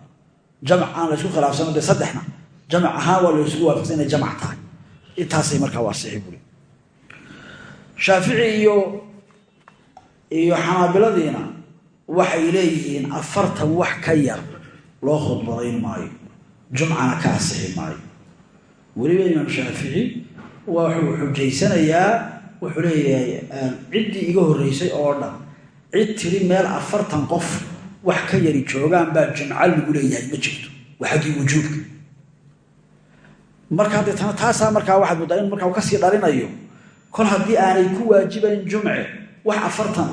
Jamac aan la isku khilaafsano dee saddexna. Jamac ahaan waa la isugu waafaqsan inay jamac tahay. Intaasay markaa waasixi buri shaafici iyo iyo xanaabiladiina waxay leeyihiin afartan wax ka yar loo khudbadayn maayo jumcana ka asixi maayo weliba imaam shaafici wuxuu xujaysanayaa wuxuu leeyahay ciddii iga horreysay oo dhan cid tiri meel afartan qof wax ka yari joogaan baa jumco lagu leeyahay ma jirto waa xaggii wujuubka. Markaa deetana taasaa markaa waxaad muddaa in markaa ka sii dhalinayo kol haddii aanay ku waajibayn jumce wax afartan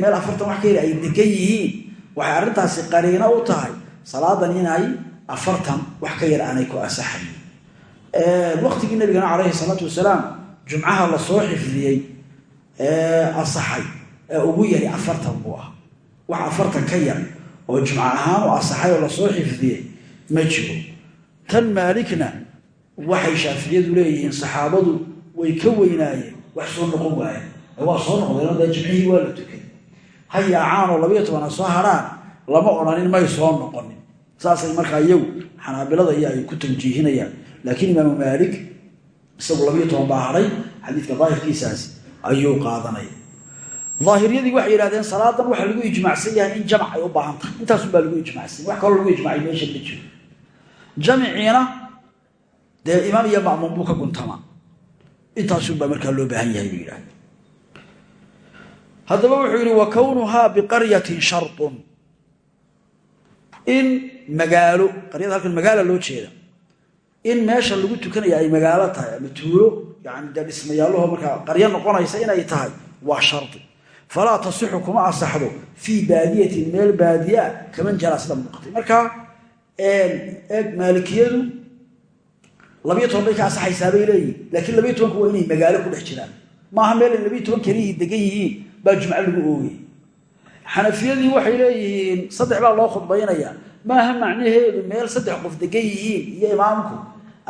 meel afartan wax ka yari ay degan yihiin waxay arrintaasi qariino u tahay salaadan inay afartan wax ka yar aanay ku asaxayn waqtigii nabigana calayhi salaatu wasalaam jumcaha la soo xifdiyey asaxay ee ugu yari afartan buu ah wax afartan ka yar oo jumco ahaan u asaxay oo la soo xifdiyey ma jiro. Tan maalikna waxay shaaficiyadu leeyihiin saxaabadu way ka weynaayeen wax soo noqon waaye waa soo noqdeen dee jimcihii waa la tukay. Ha yaacaan oo labayo toban soo hadhaan lama odhanin may soo noqonin saasay markaa iyagu xanaabilada iyo ay ku tanjiihinayaan. Laakiin imaamu maalik isagu labayo toban baa hadhay xadiidka daahirkiisaasi ayuu qaadanaya daahiriyadii waxay yidhahdeen salaadan waxaa lagu ijmaacsan yahay in jamc ay u baahan tahay. Intaasunbaa lagu ijmacsanya wax kaloo lagu ijmacay meesha ma jiro. Jamciina dee imaam iyo ma'muum buu ka guntamaa. Intaasunbaa markaa loo baahan yahay buu yidhahde haddaba wuxuu yidhi wa kownuhaa biqaryatin sharun in magaalo qaryada halkan magaala loo jeeda. In meesha lagu tukanaya ay magaalo tahay ama tuulo yani dee dhismayaaluho markaa qaryo noqonaysa inay tahay waa shardi. Falaa tasixu kuma asaxdo fii baadiyatin meel baadiyaa kaman jara sida muuqatay markaa eeg maalikiyadu labiyo toban bay ka asaxaysaa bay leeyihiin laakiin labiyo tobanku waa inay magaalo ku dhex jiraan. Maaha meel labiyo toban keliyihii degan yihiin baa jumco lagu oogay xanafiyadii waxay leeyihiin saddex baa loo khudbaynayaa maaha macnaheedu meel saddex qof degan yihiin iyo imaamku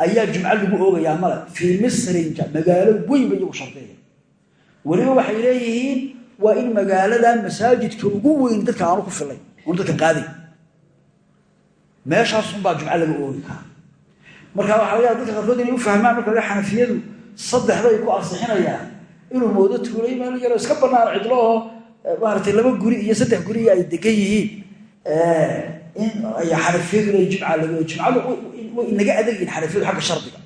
ayaa jumco lagu oogayaa male fii misrin magaalo weyn ba iyagu shardeeya weliba waxay leeyihiin waa in magaalada masaajidka ugu weyn dadka aanu ku filay oon dadka qaaday meeshaasunbaa jumco laga oogi karaa. Marka waxa laga dadka qaarkood inay u fahmaan marka laga xanafiyadu saddex bay ku ansixinayaan inuu moodo tuulay meel yaroo iska bannaan cidlo oo maaragtay laba guri iyo saddex guri ay degan yihiin in xanafiyadu inay jumca laga jumcadu way inaga adegyihin xanafiyadu xagga shardiga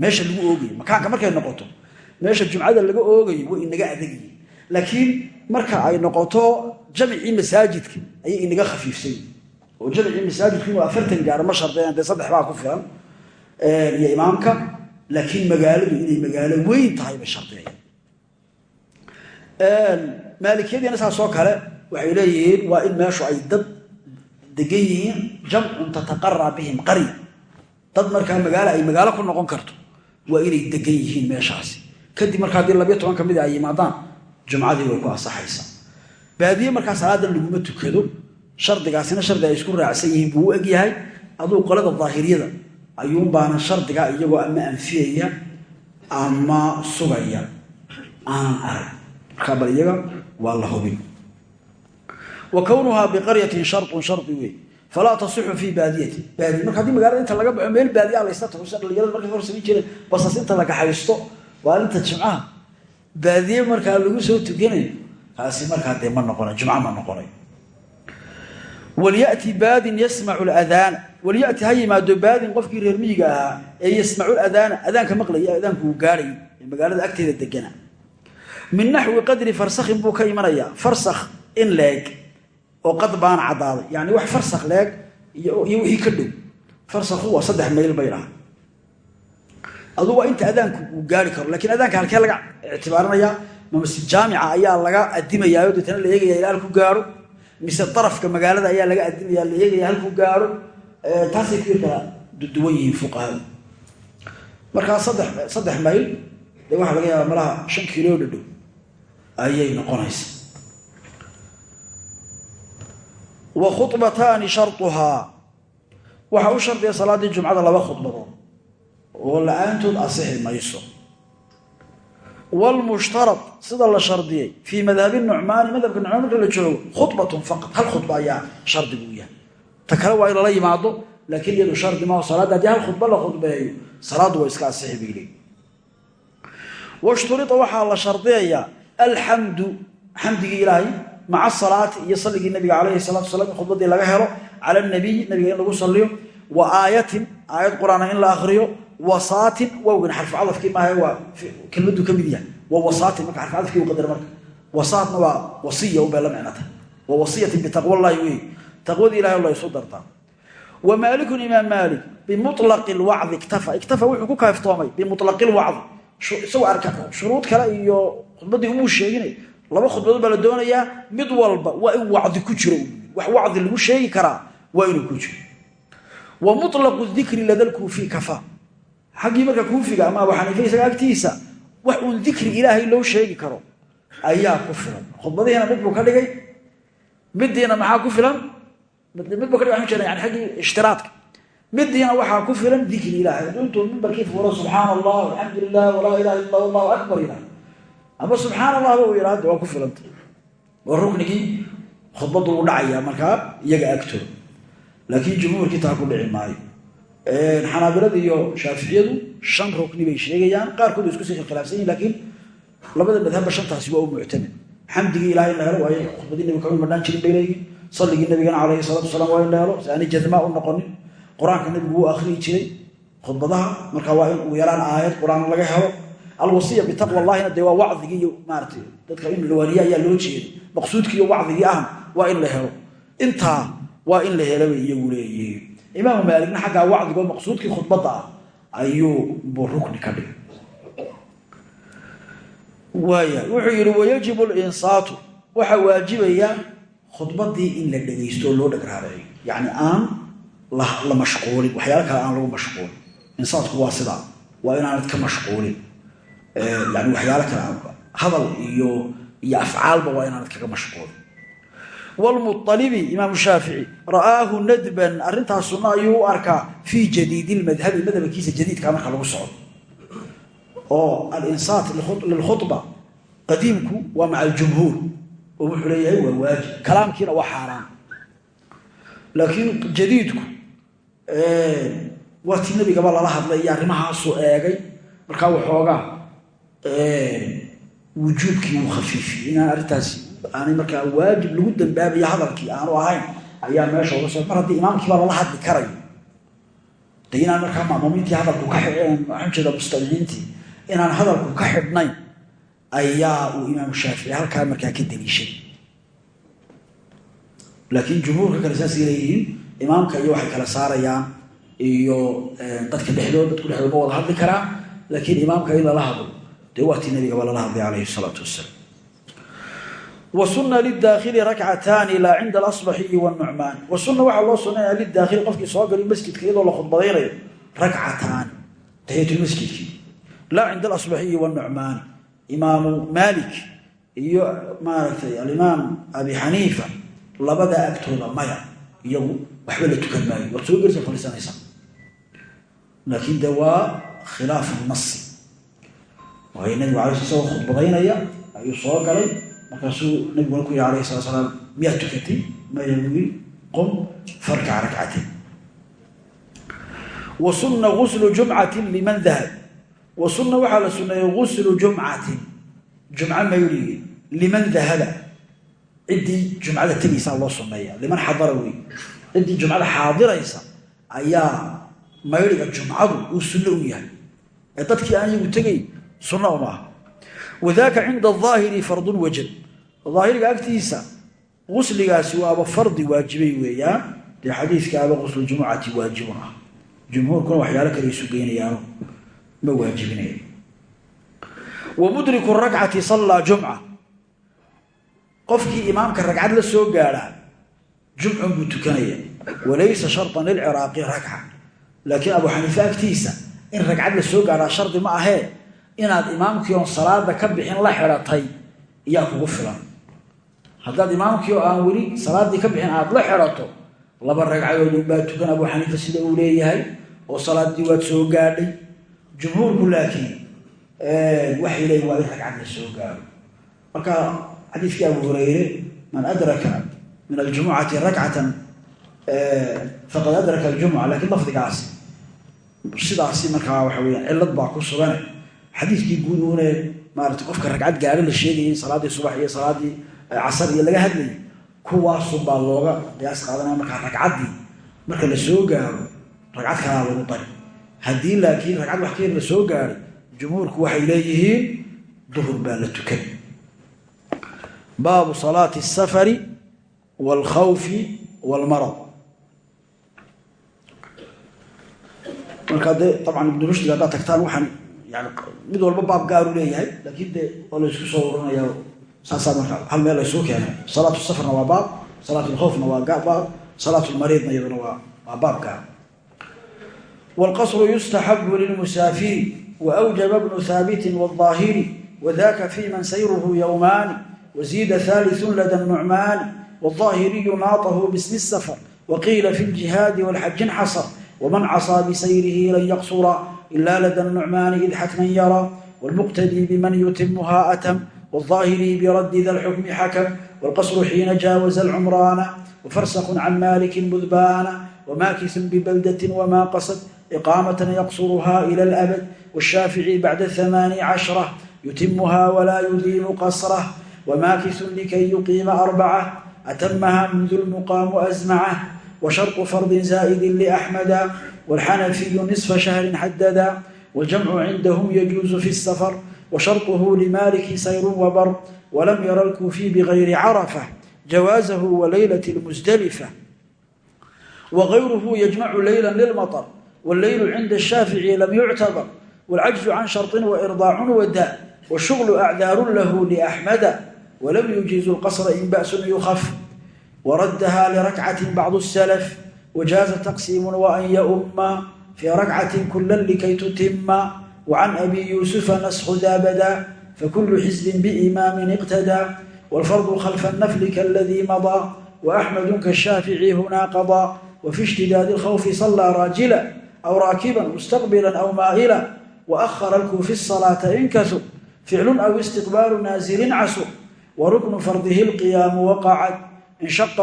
meesha lagu oogayo makaanka markay noqoto meesha jumcada laga oogayo way inaga adegyihin laakiin marka ay noqoto jamcii masaajidka ayay inaga khafiifsan oo jamcii masaajidku inuu afartan gaaro ma shardeyan dee saddex baa ku filan iyo imaamka laakiin magaaladu inay magaalo weyn tahay bay shardeeyaan maalikiyadiina saasoo kale waxay leeyihiin waa in meeshu ay dad degan yihiin jamcun tataqara bihim qarya dad markaa magaalo ay magaalo ku noqon karto waa inay degan yihiin meeshaasi. Kadib markaa haddii labiyo toban ka mid ay yimaadaan jumcadii way ku asaxaysaa baadiye markaa salaadan laguma tukado shardigaasina shardi ay isku raacsan yihiin buu u eg yahay. Aduu qolada daahiriyada ayuunbaana shardigaa iyagoo ama anfiyaya ama sugaya. Aanan arag. Markaa bal iyaga waa la hubin wa kownuhaa biqaryatin sharun shardi wey falaa tasixu fii baadiyati. Baadiye marka haddii magaalada inta laga baxo meel baadiyaa laysta tago sida dhalinyarada markay hor samayn jireen basas inta la kaxaysto maalinta jimcaha baadiye markaa lagu soo tukanayo kaasi markaa dee ma noqona jumco ma noqonayo. Walyati baadin yasmacu ladaana walyati ha yimaado baadin qofkii reer miyiga ahaa ee yasmacu ladaana adaanka maqlaya adaanku uu gaarhay ee magaalada agteeda degana min naxwi qadri farsakhin buu oo qad baana caddaaday yani wax farsakh leeg iyo wixii ka dhow. Farsakhu waa saddex mayl bay dhaha aduu waa inta adaanku uu gaari karo lakiin adaanka halkee laga ictibaarinaya ma masjid jaamica ayaa laga adimayaa deetana la eegaya ilaa halku gaaro. Mise darafka magaalada ayaa laga adimaya la eegaya halku gaaro. Taasay ku yiri karaa duwan yihiin fuqahada markaa saddex mayl dee waxaa laga yaabaa malaha shan kiilo dhadhow ayay noqonaysa wa khubataani sharuhaa waxaa u shardiya salaaddii jumcada laba khudbadood. Oo la'aantood asixi mayso. Wlmushtarad sida la shardiyey fii madhabi nucmaani madhabka nucmaan marka la joogo khubatun faqad hal khudba ayaa shardi buu yahay. Ta kale waa in lala yimaado laakiin iyadu shardi maaho salaadda haddii hal khudba la khudbeeyo salaaddu waa maca salaati iyo salligii nabiga calayhi salatu salam in khudbadii laga helo cala nabiyi nabiga in lagu saliyo wa aayatin aayad qur'aana in la akriyo wasaatin wawgan xarfucadafkii maaha waa kelmaduu ka mid yahay wa wasaatin marka xarfucadafkii u qadara marka wasaatna waa wasiya unbay la micnata wa wasiyatin bitaqwallahi wey taqwadii ilahay la isu dartaa. Wa maalikun imaam maalik bimulaqi lwacdi iktafa iktafa wuxuu ku kaaftoomay laba khudbadood baa la doonayaa mid walba waa in wacdi ku jiro. Wax wacdi lagu sheegi karaa waa inuu ku jiro. Wa mulaqu dikri lada lkuufi kafa. Xaggii marka kuufiga ama abu xaniife isaga wax uun dikri ilaahay loo sheegi karo ayaa ku filan. Khudbadihiina mid buu ka dhigay midiina maxaa ku filan? Mid buu ka dhigay waxaan yani xaggii ishtiraadka. Midiina waxaa ku filan dikri ilahay hadduu intuu mimbarkii fuuro subxaana allah alxamdu lilah walaa ilaha illa allahu akbar ilah ama subxaan allahba uu yidhahda waa ku filanta waa ruknigii u dhacayaa markaa iyaga agtooda laakiin jumhuurkii taa dhici maayo. Xanaabilada iyo shaaficiyadu shan rukni bay sheegayaan. Qaarkood way isku sii khilaafsan yihiin lakiin labada madhabba shantaasi waa u muctamid xamdigii ilahay in la helo waayo khudbadii nabiga kama madhaan jirin bay salligii nabigana calayhi salaatu wasalaam waa in la helo. Si aanay jazmaa u noqonin qur'aanka nabigu wuu akhriyi jiray khudbadaha. Marka waa in ugu yaraan aayad qur'aan laga helo alwasiya bitaqwa allahina dee waa wacdigii iyo maarata dadka in lawaaniye ayaa loo jeeday maqsuudkii iyo wacdigii ahna in la helo. Intaa waa in la helo bay iyagu leeyihiin imaamu maaligna xaggaa wacdigoo maqsuudkii khudbadda ah buu rukni ka dhigay. Waaya wuxuu yidhi wayajibu linsaatu waxaa waajibaya khudbadii in la dhegaysto oo loo dhagraareeyo yacni aan la mashquulin waxyaalo kale aan lagu mashquulin. Insaatku waa sidaa waa inaanad ka mashquulin yani waxyaalo kale hadal iyo iyo afcaalba waa inaanad kaga mashquulin wlmualibi imaamu shaafici ra'aahu nadban. Arrintaas sunno ayuu u arkaa fii jadiidi lmadhabi madhabkiisa jadiidkaa marka lagu socdo. Oo alinsaat lilkhudba qadiimku waa maca aljumhuur. Oo wuxuu leeyahay waa waajib. Kalaamkiina waa xaaraan. Laakiin jadiidku waa tii nabigaba lala hadlay iyo arrimahaasuu eegay. Markaa waxoogaa wujuubkii uu khafiifiyey. Inaan arrintaasi aanay markaa waajib lagu dambaabayo hadalkii aanu ahayn ayaa meesha uga soo mar haddii imaamkiibaa lala hadli karayo de inaan markaa ma'muumiintii hadalku ka waxaan jeeda mustamiciintii inaan hadalku ka xidhnayn ayaa uu imaamu shaafici halkaa markaa ka daliishay laakiin jumhuurka kale saasay leeyihiin imaamka iyo waxay kala saarayaan iyo dadka dhexdood dadku dhexdood ma wada hadli karaa laakiin imaamka in lala hadlo dee waatii nabigaba lala hadlay calayhi salaatu wasalaam. Wasuna lidaakhili rakcataani laa cinda alasbaxiyi wnucmaani wasuna waxaa loo sunanaya lidaakhili qofkii soo galay masjidka iyadoo la khudbadaynayo rakcataani taxiyatulmasjidkii laa cinda alasbaxiyi wnucmaani imaamu maalik iyo maaragtay alimaam abi xaniifa labadaa agtooda maya iyagu waxba la tukan maayo. Waad soo gersa fadhiisanaysaa laakiin de waa khilaafu nasi waayo nabigu alay sl isagoo khudbadaynaya ayuu soo galay markaasuu nabiguna ku yihi alayh sala slaam miyaa tukatay maya buyi qum farkac rakcatain wa sunna guslu jumcatin liman dahab wa sunna waxaa la suneeyey guslu jumcatin jumco maydhigi liman dahaba ciddii jumcada tegaysaa loo suneeya liman xadara wey ciddii jumcada xaadiraysa ayaa maydhiga jumcadu uu sunno u yahay ee dadkii aan iyagu tegay sunno uma aha wadaaka cinda aahiri fardun wajab aahiriga agtiisa gusligaasi waaba fardi waajibay weeyaan. Dee xadiiskaaba guslujumucati waajibun ah. Jumhuurkuna waxyaalo kale isu geynayaano ma waajibinaya wa mudriku rakcati sallaa jumca. Qofkii imaamka ragcad la soo gaadhaa jumcun buu tukanaya. Walaysa sharطan lilciraaqi rakca. Laakiin abu xaniife agtiisa in ragcad la soo gaadhaa shardi ma ahee inaad imaamkii oon salaada ka bixin la xidhatay iyaa kugu filan. Haddaad imaamkii oo aan weli salaaddii ka bixin aad la xidhato laba ragcadood unbaa tukan abu xaniifa sida uu leeyahay oo salaaddii waad soo gaadhay. Jumhuurku laakiin waxay leeyihiin waa in ragcad la soo gaaro. Marka xadiidkii abu hureyre man adraka min aljumucati rakcatan faqad adraka aljumuca lakiin lafdigaasi sidaasi markaa waxa weya cilad baa ku sugane xadiidkii guud uune maarata qofka ragcad gaari la sheegayay salaaddii subax iyo salaaddii casar iyo laga hadlayay kuwaasunbaa looga qiyaas qaadanaya markaa ragcaddii. Marka la soo gaaro ragcad kalaa lagu dari. Haddii laakiin ragcad wax kayar la gaaray jumhuurku waxay leeyihiin duhur baa la tukan. Baabu salaati asafari waalkhawfi waalmarad marka dee dabcan ibnu rushdiga haddaad tagtaan waxaan yani mid walba baab gaaru leeyahay laakiin dee waa la isku soo ururinaya saasaa marka hal meel laysuu keenay salaatu safarna waa baab salaat lkhawfna waa baab salaat lmariidna iyaduna waa waa baab gaar wاlqasru yustaxabu lilmusaafiri waأwjaba bnu haabiti wالظaahiri wadaka fi man sayruhu yowmaani waziida ثaliثu lada الnucmaani wالظaahiriyu naatahu bismi الsafr waqiila fi اljihaadi wاlxaji nxasr wman casaa bisayrihi lan yaqsura ila lada الnucmaani id xatman yara wاlmuqtadii biman yutimuha atam wالظaahiri biraddi da اlxukmi xakam wاlqasru xiina jaawaza اlcumraana wafarsq can maliki mudbaana wmakisu bbaldaة wma qasd iqaamaة yaqsurha ilى اlأbad wالshaafiعي bacda ثamaani caشhرة yutimuha wla yudiinu qasrة wmakisu likay yuqiima arbacة atamaha mdu lmuqaamu asmacة وشhرط فرض زائد لأحمدا والحنفي نصف شهر حددا والجمع عندهم يجوز في السفر وشرطه لمالك سير وبر ولم ير الكوفي بغير عرفة جوازه وليلة المزدلفة وغيره يجمع ليلا للمطر والليل عند الشافعي لم يعتبر والعجز عن شرط وإرضاع وداء والشغل أعذار له لأحمد ولم يجيز القصر إن بأس يخف وردها لركعة بعض السلف وجاز تقسيم وأن يؤم في ركعة كلا لكي تتم وعن أبي يوسف نسخ ذا بدا فكل حزب بإمام اقتدى والفرض خلف النفل كالذي مضى وأحمد كالشافعي هنا قضى وفي اشتداد الخوف صلى راجلا أو راكبا مستقبلا أو مائلا وأخر الكوفي الصلاة إن كثر فعل أو استقبال نازل عسر وركن فرضه القيام وقعد انشق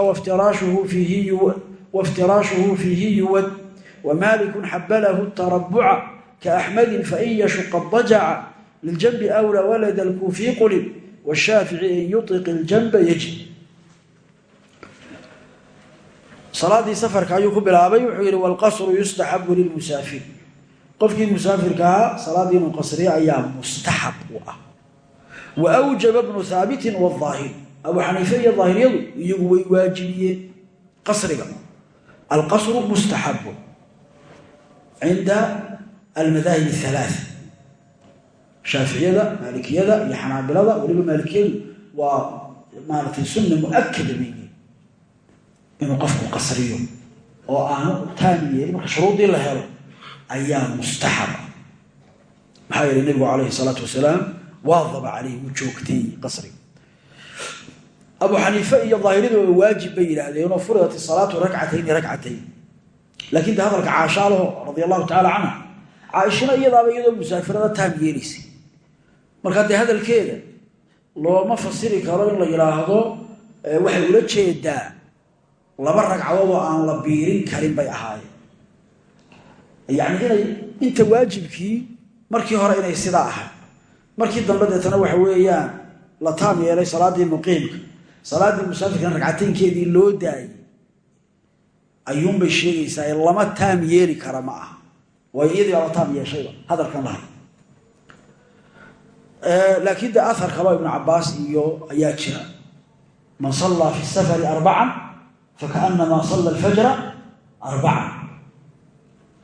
وافتراشه فيه يود وافتراشه فيه يود ومالك حب له التربع كأحمد فإن يشق الضجع للجنب أولى ولد الكوفي قلب والشافعي إن يطلق الجنب يجب salaadii safarka ayuu ku bilaabay wuxuu yidhi walqasru yustaxabu lilmusaafir qofkii musaafirka ahaa salaadii inuu qasriyo ayaa mustaxab u ah wa awjaba bnu haabitin waaahir abu xaniife iyo daahiriyadu iyagu way waajibiyeen qasriga alqasru mustaxabu cinda almadaahib alaa shaaficiyada maalikiyada iyo xanaabilada weliba maalikiyadu waa maaratay sunna muakada bay inuu qofku qasriyo oo aanu taami yeelin marka shuruudii la helo ayaa mustaxaba maxaa yeelay nabigu calayhi salaatu wasalaam waadaba caleyhi wuu joogtay qasriga abu xaniife iyo daahiradu waa waajib bay yidhaahdeenoo furidat isalaatu rakcatayni rakcatayn. Laakiin de hadalka caashaalaho radia allahu tacala canha caaishana iyadaaba iyadoo musaafirada taam yeelaysay markaa dee hadalkeeda looma fasiri karo in la yidhaahdo waxay ula jeedaa laba ragcadood oo aan la biirin karin bay ahaayeen. Yacni inay inta waajibkii markii hore inay sidaa ahay markii dambe deetana waxa weeyaan la taam yeelay salaaddii muqiimka salaaddii musaafirkana ragcataynkeedii loo daayay ayuunbay sheegaysaa lama taam yeeli kara ma aha. Waayo iyadii baa la taam yeeshayba hadalkan lahay laakiin de aharkaba ibnu cabaas iyo ayaa jira. Man sallaa fi safari arbacan fakaanamaa salla alfajra arbacan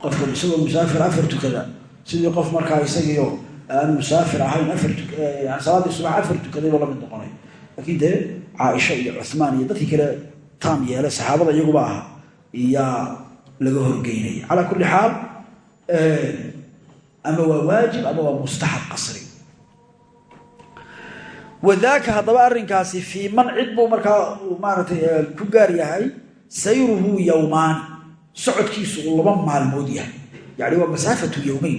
qofkan isagoo musaafir afar tukada sidii qof markaa isagiio aan musaafir ahayn afarsalaaddii subax afar tukaday buu la mid noqonay laakiin dee caaisha iyo cuhmaan iyo dadkii kale taam yeelay saxaabada iyaguba ahaa iyaa laga horgeynaya calaa kulli xaal ama waa waajib ama waa mustaxab qasri. Wadaaka haddaba arrinkaasi fii man cid buu markaa maaratay ku gaar yahay sayruhu yowmaani socodkiisu uu laba maalmood yahay. Yani waa masaafatu yowmeyn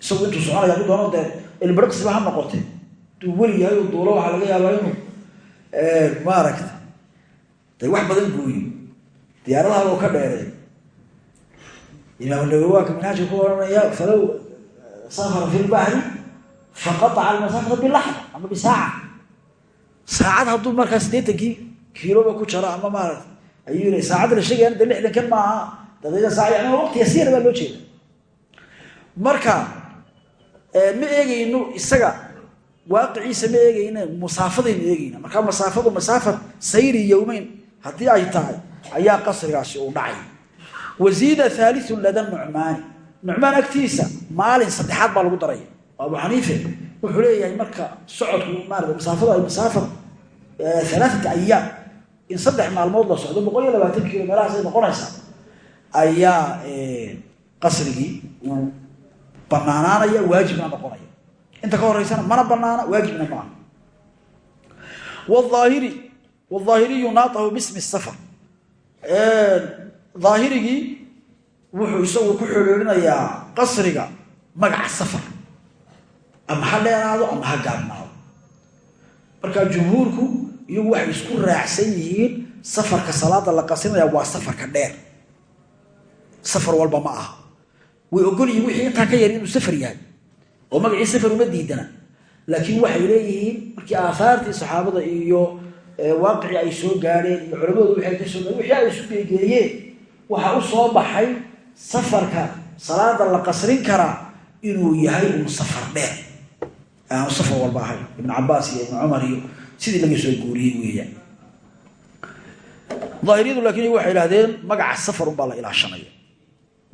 isagu intuu soconaya adu doono dee ilbiriqsiba ha noqote. Duu weli yahay oo duulo waxaa laga yaabaa inuu maaragta. Day wax badan gooyo diyaaradaha oo ka dheereey imaam nawowi waa ka minhaajka ku oranaya falow safara fi lbaxri faqaaca almasaafata bilaxda ama bisaaca. Saacad hadduu markaa siddeetankii kiiloba ku jaro ama maarata ayuu yii saacadda la sheegayana de lixdankan maaha daqiiqa saac yani waqti yasiira baa loo jeeda marka ma eegayno isaga waaqiciisa ma eegayna musaafadaynu eegayna. Markaa masaafadu masaafa sayri yowmeyn haddii ay tahay ayaa qasrigaasi uu dhacay. Waziida haaliun lada nucmaani. Nucmaan agtiisa maalin saddexaad baa lagu daraya abu xaniife wuxuu leeyahay marka socodku maarata masaafadu ay masaafa alaaata ayaam in saddex maalmood la socdo boqol iyo labaatan kiilo meelahaasay noqonaysaa ayaa qasrigii uu banaanaanaya waajibna noqonaya inta ka horeysana mana banaana waajibna maaha wاaahiri wاaahiriyu naatahu bismi safar. Daahirigii wuxuu isagu ku xidhiirinayaa qasriga magaca safar. Ama ha dheeraado ama ha gaabnaado markaa jumhuurku iyagu waxay isku raacsan yihiin safarka salaada la qasrinaya waa safarka dheer. Safar walba ma aha. Way ogolyihin wixii intaa ka yar inuu safar yahay oo magacii safar uma diidana. Laakiin waxay leeyihiin markii aahaartii saxaabada iyo waaqicii ay soo gaadheen iyo culammadooda waxay ka soo gaadheen wixii isu geegeeyeen. Waxaa u soo baxay safarka salaada la qasrin karaa inuu yahay un safar dheer. Aanu safar walba ahay. Ibn cabaas iyo ibn cumar iyo sidii laga soo guuriyey weeyaan. Daahiriyadu laakiin waxay idhahdeen magaca safar unbaa la ilaashanaya.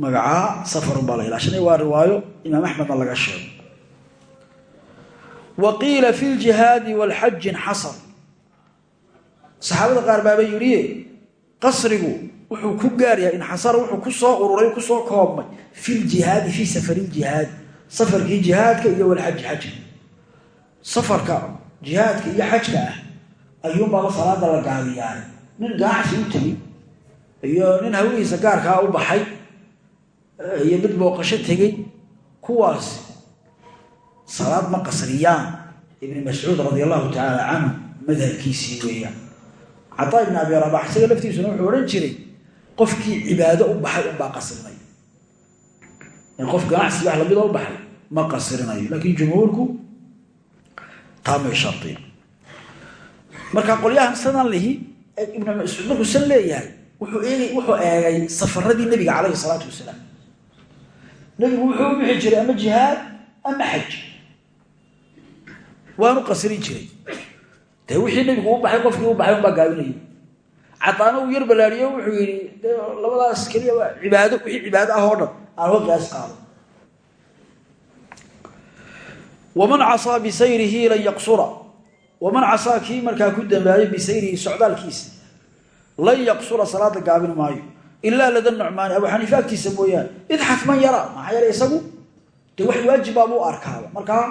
Magaca safar unbaa la ilaashanaya. Waa riwaayo imaam axmedna laga sheego wa qiila fi ljihaadi walxaji nxasar saxaabada qaar baaba yidhi qasrigu wuxuu ku gaar yahay inxasara wuxuu ku soo ururay ku soo koobmay fi ljihaadi fii safari ljihaadi safarkii jihaadka iyo walxaji xajka safarka jihaadka iyo xajka ah ayuunbaaba salaada la gaabiyaay nin ganacsi u tegey iyo nin hawadiisa gaarkaa u baxay iyo mid booqasho tegey kuwaas salaad ma qasriyaan? Ibni mascuud radi allahu tacaala canhu madhabkiisii weeyaan cataa ibn abi rabax isaga laftiisuna wuxuu odhan jiray qofkii cibaado u baxay unbaa qasrinay. Qof ganacsi wax lamida u baxay ma qasrinayo laakiin jumhuurku taamay shardiya marka qolyahan sadan lihi ibnu mascuud markuu san leeyahay wuxuu eegay safaradii nebiga calayhi salaatu wasalaam. Nebigu wuxuu u bixi jiray ama jihaad ama xaj waanu qasrin jiray. Dee wixii nebigu u baxay qofkii u baxay unbaa gaabinayay cadaana uu yar balaariyo wuxuu yidhi de labadaas keliya waa cibaado wixii cibaado ah oo dhan aan uga qiyaas qaado. Waman casaa bisayrihi lan yaqsura. Waman casaa kii markaa ku dambaayay bisayrihi socdaalkiisa lan yaqsura salaada gaabin maayo. Ilaa lada nucmaani abu xaniifa agtiisa mooyaane idxaf man yaraa maxaa yeele isagu? Dee wax waajibaabuu arkaaba markaa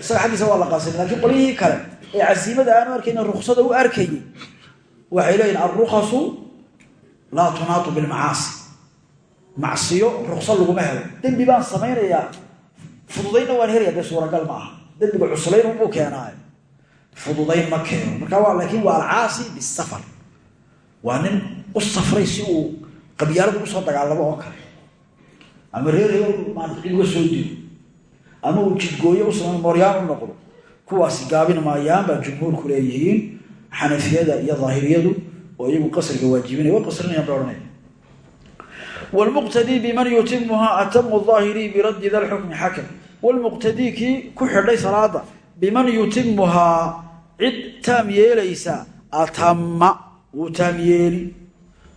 isaga xaggiisa waa la qasrin lakiin qolyihii kale ee casiimada aanu arkayna ruksada u arkayay waxay leeyihiin alrukasu laa tunaatu bilmacaasi. Macsiyo rukso laguma helo. Dembi baan samaynayaa fududaynna waan helaya dee suuragal ma aha. Dembiga cuslayn unbuu keenaayo fududayn ma keeno. Marka laakiin waa alcaasi bisafar waa nin u safray si uu qabyaalada u soo dagaalamo oo kale. Ama reer hebel maanta uga soo dilo ama uu jidgooyo u mooryaan u noqdo. Kuwaasi gaabin maayaan baa jumhuurku leeyihiin xanafiyada iyo daahiriyadu oo iyagu qasriga waajibinaya way qasrinayaan ba odhanaya wlmuqtadii biman yutimuhaa atamu aahiri biraddi da lxukmi xakam wlmuqtadii kii ku xidhay salaada biman yutimuhaa cid taam yeelaysa atama wuu taam yeeli.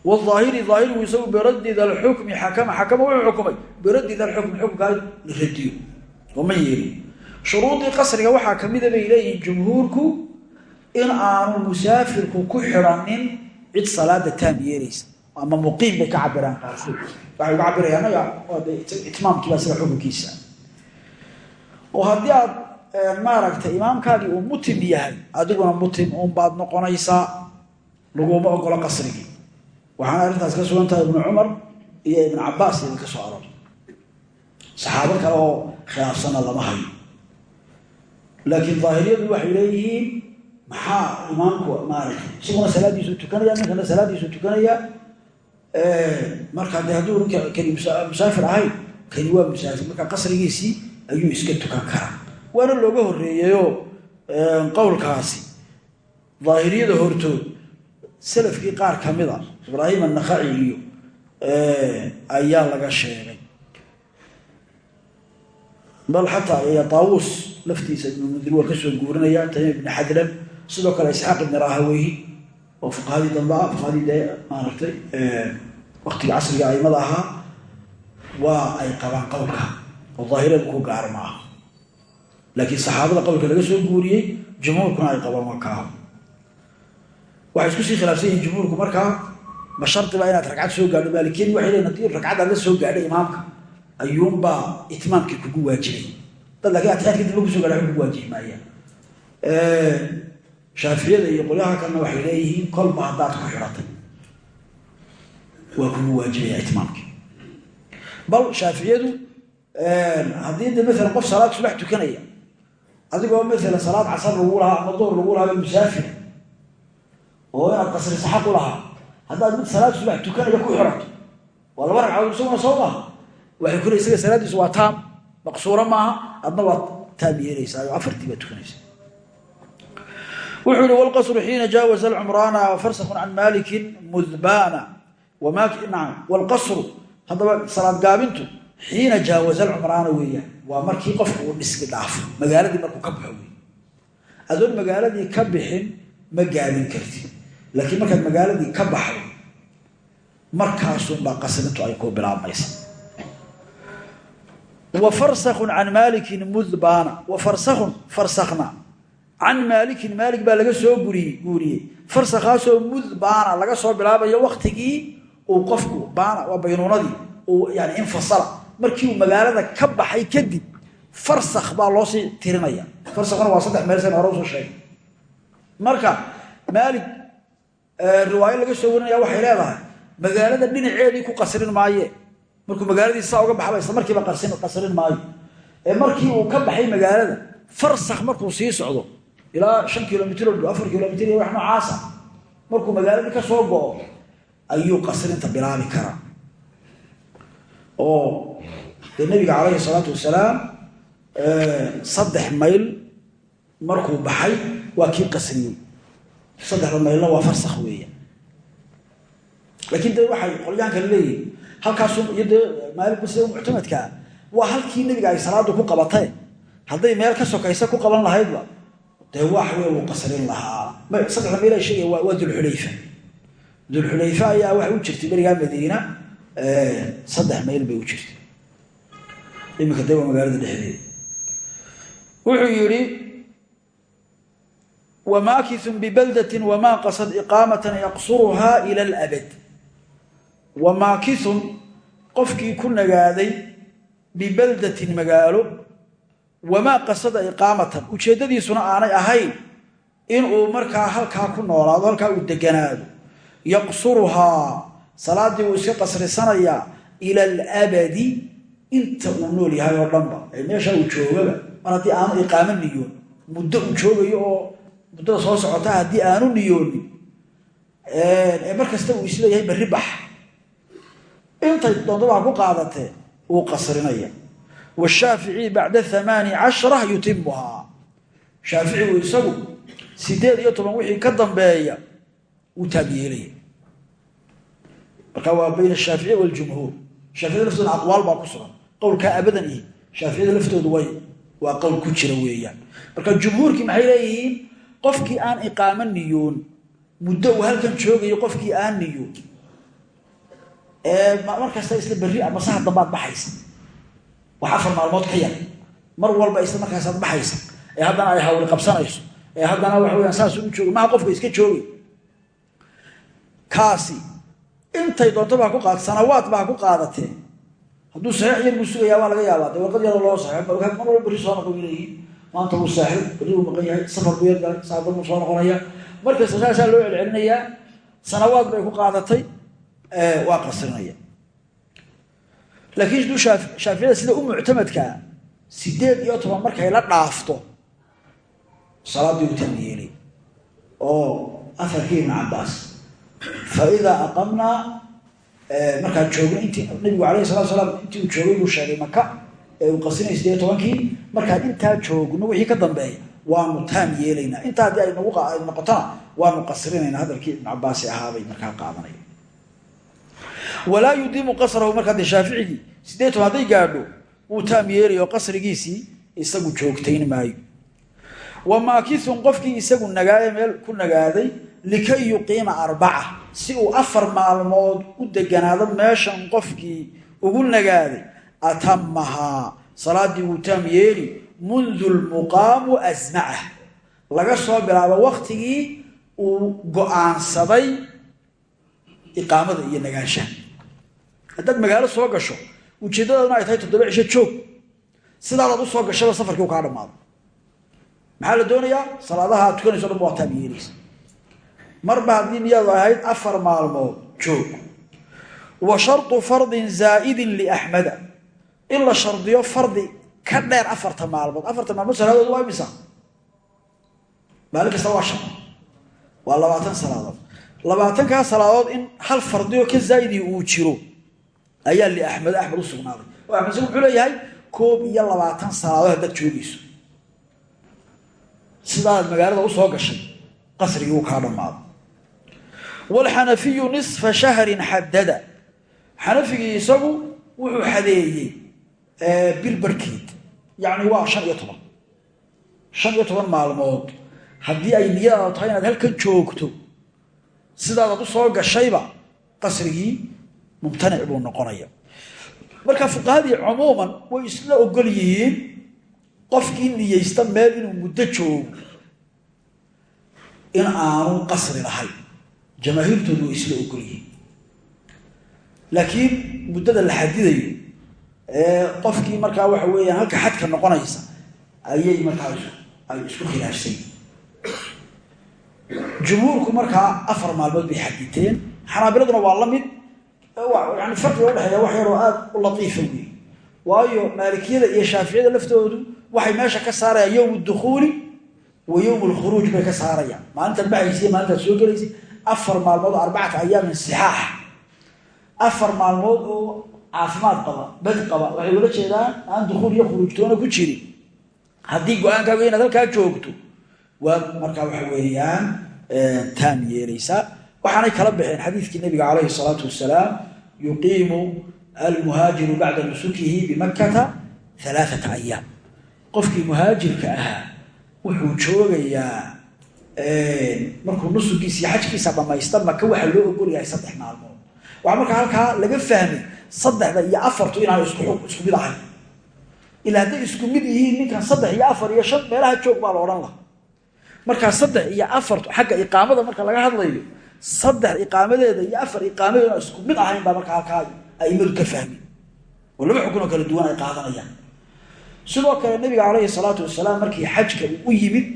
Wاaahiri aahirigu isagu biraddi da lxukmi xakama xakama wuxuu xukumay. Biraddi da oo ma yeelin shuruudii qasriga waxaa kamida bay leeyihiin jumhuurku in aanu musaafirku ku xidhanin cid salaada taam yeelaysa ama muqiim bay ka cabiraan qaarkood. Waxay uga cabiraya anaga itmaamkii baa sida xukunkiisa. Oo haddii aad maaragtay imaamkaagii uu mutim yahay adiguna mutim unbaad noqonaysaa laguma ogolo qasrigii. Waxaana arrintaas ka sugan tahay ibnu cumar iyo ibn cabaas idin ka soo aroor saxaabo kale oo khilaafsana lama hayo. Laakiin daahiriyadu waxay leeyihiin maxaa imaamku maaragtay? Isaguna salaadiisu tukanaya ninkana salaadiisu tukanaya markaa de hadduu ninka kani musaafir ahayn kani waa musaafir. Markaa qasrigiisii ayuu iska tukan karaa. Waana looga horreeyeyoo qowlkaasi. Daahiriyada hortood salafkii qaar ka mida ibraahim annakhaci iyo ayaa laga sheegay bal xataa taawuus laftiisa ibnu mundir waa ka soo guurinaya tamiim ibni xadlan sidoo kale isxaaq ibni rahaweyhi oo fuqahadii dambe ah fuqahadii dee maaragtay waktiga casriga aimada ahaa waa ay qabaan qowlka oo daahirada ku gaar ma aha. Laakiin saxaabada qowlka laga soo guuriyey jumhuurkuna ay qabaan waa kaa. Isku sii khilaafsan yihiin jumhuurku markaa ma shardiba inaad ragcad soo gaadho maalikiyadi waxay leeyiin haddii ragcaddaad la soo gaadhay imaamka ayuunbaa itmaamkii kugu waajibay. Dad laakiin atiyaad kadib lagu soo gaadha kugu waajibi maayaan shaaficiyada iyo qolyaha kalena waxay leeyihiin kolba haddaad ku xidhatay waa kugu waajibaya itmaamkii bal shaaficiyadu haddii de maalan qof salaad subax tukanaya adigoo maalan salaad casar lagu lahaa ama duhur lagu lahaa musaafir. Oo inaad qasrisa xaq u lahaa haddaad mid salaad subax tukanaya ku xirato waa laba ragcadood isaguna soo maaha waxay ku le isaga salaadiisu waa taam maqsuuro maaha adna waad taam yeelaysaa oo afartii baad tukanaysa wuxuu yihi wlqasru xiina jaawaza alcumraana farsakun can malikin mudbana naam wlqasru haddaba salaad gaabintu xiina jaawaza alcumraana weeyaan. Waa markii qofku uu dhismi dhaafo magaaladii markuu ka baxo adoon magaaladii ka bixin ma gaabin kartid. Laakiin markaad magaaladii ka baxdo markaasunbaa qasrintu ay ku bilaabmaysa wa farsakun can maalikin mudbana. Wa farsakun farsakna can maalikin maalik baa laga soo guriyey guuriyey farsakhaasoo mudbaana laga soo bilaabayo waktigii uu qofku baana waa baynuunadii uu yani infasala. Markii magaalada ka baxay kadib farsakh baa loo sii tirinaya. Farsakhuna waa saddex meel sen hore u soo sheegay. Marka maalik riwaayo laga soo warinaya waxay leedahay magaalada dhinaceedii ku qasrin maaye markuu magaaladii saa uga baxaba isla markiiba qasrin maayo. Ee markii uu ka baxay magaalada farsakh markuu sii socdo ilaa shan kilomitr afar kilomitr wax noocaasa markuu magaaladii ka soo go-o ayuu qasrinta bilaabi karaa. Oo dee nabiga calayhi salaatu wasalaam saddex mayl markuu baxay waa kii qasriyey saddexda maylna waa farsakh weeya. Laakiin de waxay qolyahan kale leeyihiin halkaasu iyo dee maaliku sida muctamadkaa waa halkii nabiga ay salaadu ku qabatay. Hadday meel ka sokaysa ku qaban lahaydba dee wax wey wuu qasrin lahaa. Saddexda meel ay sheegaya waa dulxulayfa. Dulxulayfa ayaa waxay u jirtay berigaa madiina saddex mayl bay u jirtay. Iminka dee magaalada dhexdeeda. Wuxuu yidhi wamaakithun bibaldatin wamaa qasad iqaamatan yaqsuruhaa ila alabad wamaakithun qofkii ku nagaaday bibaldatin magaalo wamaa qasada iqaamatan. Ujeeddadiisuna aanay ahayn inuu markaa halkaa ku noolaado halkaa uu deganaado. Yaqsuruhaa salaaddii uu iska qasrisanayaa ila alabadi inta uu nool yahay oo dhanba. Ee meesha uu joogaba mar haddii aanu iqaamo niyoon. Muddo uu joogayo oo muddada soo socota haddii aanu niyoonin. Ee mar kasta uu is leeyahay berri bax intay doontabaha ku qaadatee uu qasrinaya. Washaafici bacda amaani cashara yutimuhaa shaaficigu isagu sideed iyo toban wixii ka dambeeya uu taabyeelaya marka waa bayn ashaaficiy waljumhuur shaaficiyada laftooda aqwaal baa ku sugan. Qowlkaa abadan ihi shaaficiyada laftoodu way waa qowl ku jira weeyaan. Marka jumhuurkii maxay leeyihiin? Qofkii aan iqaamo niyoon muddo uu halkan joogayo qofkii aan niyoon markasta isla berri ama saha dambaad baxaysa wax afar maalmood ka yar mar walba isla markaasaad baxaysa ee haddana ay hawli qabsanayso. Ee haddana waxa weyaan saas u jooga maha qofka iska joogay kaasi intay doonto baa ku qaad sanawaad baa ku qaadatee hadduu saxiix yar buu sugayaa waa laga yaabaa. Dee warqad yaro loo saxiix mar berri soo noqon leeyihiin maanta wuu saaxiib berri uu maqan yahay safar buu yar galay saada buu soo noqonaya. Markasta saasaa loo celcelinayaa sanawaad bay ku qaadatay waa laakiin duu shaaficiyada sida u muctamadkaa sideed iyo toban markay la dhaafto salaaddii u tamyeelay oo afarkii ibn cabaas fa idaa aqamnaa markaan joogno intii nabigu alayh salatu salaam intii uu joogay buu sheegay maka ee uu qasinay sideed tobankii markaan intaa joogno wixii ka dambeeya waanu taam yeelaynaa. Intaa haddii ay noqotona waanu qasrinaynaa hadalkii ibn cabaasi ahaabay markaa qaadanaya walaa yudiimu qasrahu markaa dee shaaficigii sideed toban hadday gaadho wuu taam yeelayo qasrigiisii isagu joogtayn maayo. Wa maakisun qofkii isagu nagaaye meel ku nagaaday likay yuqiima arbaca si uu afar maalmood u deganaado meeshan qofkii ugu nagaaday atamahaa salaaddii wuu taam yeeli mundu lmuqaamu asmacah laga soo bilaabo waktigii uu go'aansaday iqaamada iyo nagaanshaha haddaad magaalo soo gasho ujeeddadana ay tahay toddoba cisho joog. Sidaadaad u soo gashaba safarkii u kaa dhamaado maxaa la doonayaa? Salaadaha aad tukanayso dhan waa taam yeelaysa. Marba haddii niyaadu ahayd afar maalmood joog. Wa sharطu fardin zaa'idin liaxmada in la shardiyo fardi ka dheer afarta maalmood. Afarta maalmood salaadood waa imisa? Maalin waa shan. Waa labaatan salaadood. Labaatankaa salaadood in hal fardiyo ka zaa'idii uu jiro ayaa liaxmed axmed u sugnaaday. Oo axmed isagu wuxuu leeyahay koob iyo labaatan salaadood haddaad joogayso sidaad magaalada u soo gashay qasrigii uu kaa dhammaado. Wlxanafiyu nisfa shahrin xadada xanafigii isagu wuxuu xadeeyey bil barhkeed yacni waa shan iyo toban. Shan iyo toban maalmood. Haddii ay niyadaada tahay inaad halkan joogto sidaadaad u soo gashayba qasrigii mumtanic buu noqonaya. Marka fuqahadii cumuuman way isla ogol yihiin qofkii niyeysta meel inuu muddo joogo in aanu qasri lahayn. Jamaahiirtoodu way isla ogol yihiin. Laakiin muddada la xadidayo ee qofkii markaa waxa weeyaan halka xadka noqonaysa ayay markaa ay isku khilaafsan jumhuurku markaa afar maalmood bay xaditeen xanaabiladuna waa la mid yani farqiga udhexeeya wax yaroo aada u latiifa wey waayo maalikiyada iyo shaaficiyada laftoodu waxay meesha ka saarayaan yowm dukhuuli wa yowm lkhuruuj bay ka saarayaan. Maalintaad baxaysiiy maalintaad soo gelaysa afar maalmood oo arbacata ayaamin sixaax. Afar maalmood oo caafimaad qaba bad qaba waxay ula jeedaan aan dukhuul iyo khuruujtoona ku jirin. Haddii go'aankaaga inaad halkaa joogto waad markaa waxa waxaanay kala baxeen xadiidkii nabiga calayhi salaatu wasalaam yuqiimu almuhaajiru bacda nusukihi bimakkata alaaata ayaam qofkii muhaajirka ahaa wuxuu joogayaa markuu nusugiisa iyo xajkiisa dhamaysta maka waxaa loo ogolyahay saddex maalmood. Waxaa markaa halkaa laga fahmay saddexda iyo afartu inaan isku mid ahayn ilaa hadday isku mid yihiin ninkan saddex iyo afar iyo shan meelaha joog baa la odhan laha markaa saddex iyo afartu xagga iqaamada marka laga hadlayo saddex iqaamadeeda iyo afar iqaamadeeda isku mid ahayn baa markaa halkaa aimadu ka fahmi. Oo laba xukunoo kala duwan ay qaadanayaan. Sidoo kale nabiga calayhi salaatu wasalaam markii xajka uu u yimid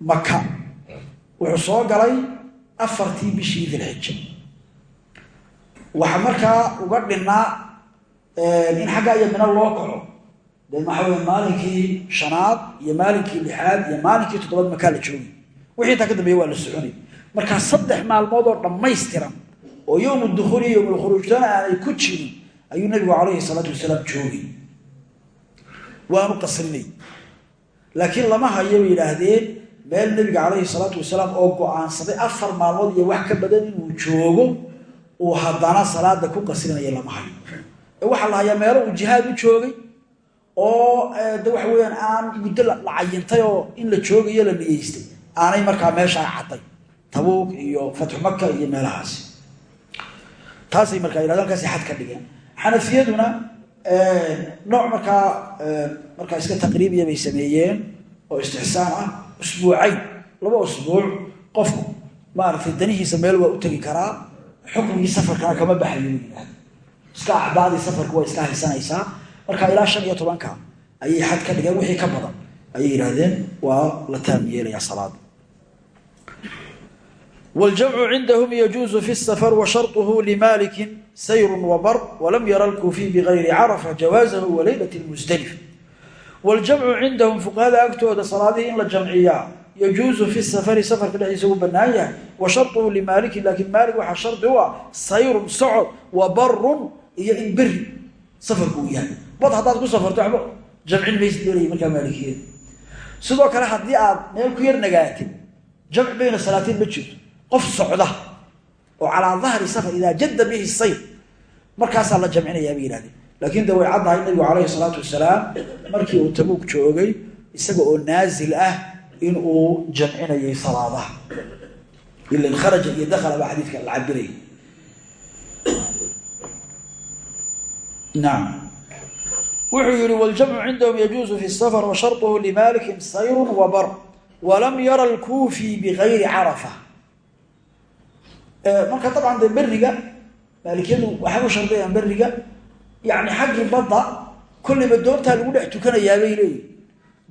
maka wuxuu soo galay afartii bishii dilxija waxa markaa uga dhinnaa in xaggaa iyo mina loo kaco. Dee maxaa wey maalinkii shanaad iyo maalinkii lixaad iyo maalinkii toddobaad wixii intaa ka dambeeya waa la soconay markaa saddex maalmood oo dhammaystiran oo yowmu dukhuul iyo yowmulkhuruujtana aanay ku jirin ayuu nabigu calayhi salaatu wasalaam joogay. Waanu qasrinay laakiin lama hayo bay yidhaahdeen meel nebiga calayhi salaatu wasalaam oo go'aansaday afar maalmood iyo wax ka badan inuu joogo uu haddana salaada ku qasrinaya lama hayo. Ee waxaa la hayaa meelo uu jihaad u joogay oo de waxa weyaan aan muddo la cayintay oo in la joogayo la niyeystay aanay markaa meeshaa cadday tabuuk iyo fatxu maka iyo meelahaasi taasay markaa halkaasi xad ka dhigeen. Xanafiyaduna nooc markaa markaa iska taqriibiya bay sameeyeen oo istixsaan ah. Usbuucayn laba usbuuc. Qofku maaragtay danihiisa meel waa u tegi karaa. Xukmigii safarkana kama baxayo iska acdaadii safarku waa iska haysanaysaa. Marka ilaa shan iyo tobanka ayay xad ka dhigeen wixii ka badan ayay yidhaahdeen waa la taam yeelaya salaada waljamcu cindahum yajuuzu fi safar wa sharuhu limaalikin sayrun wabar walam yara alkuufiy bigayri carafa jawaazahu wa leylat musdalifa waljamcu cindahum fuqahada agtooda salaadihii in la jamciyaa yajuusu fi safari safarka dhexdiisa uu bannaan yahay wa sharuhu limaalikin laakiin maalik waxaa shardi u ah sayrun socod wa barun iyo in beri safarku uu yahay. Bad haddaad ku safarto waxba jamcin maysa doonaya markaa maalikiya sidoo kale haddii aad meel ku yar nagaatid jamc bayna salaatiin ma jirto. Qof socda oo calaa dahri safar idaa jadda bihi sayr markaasaa la jamcinayaa bay yihahdeen laakiin de way caddahay nabigu calayhi salaatu wasalaam markii uu tabuug joogay isaga oo naazil ah in uu jamcinayay salaadaha. Ilan kharaja iyo dakhala baa xadiidka la cabirayay naam wuxuu yihi wاljamcu cindahum yajuuzu fi safr washarطhu limalikin sayru wabar walam yara alkuufi bigayri carafa. Marka dabcan de beriga maalikiyadu waxay u shardayaan beriga yani xaggii badda kollayba doontaa lagu dhex tukanayaabay leeyihi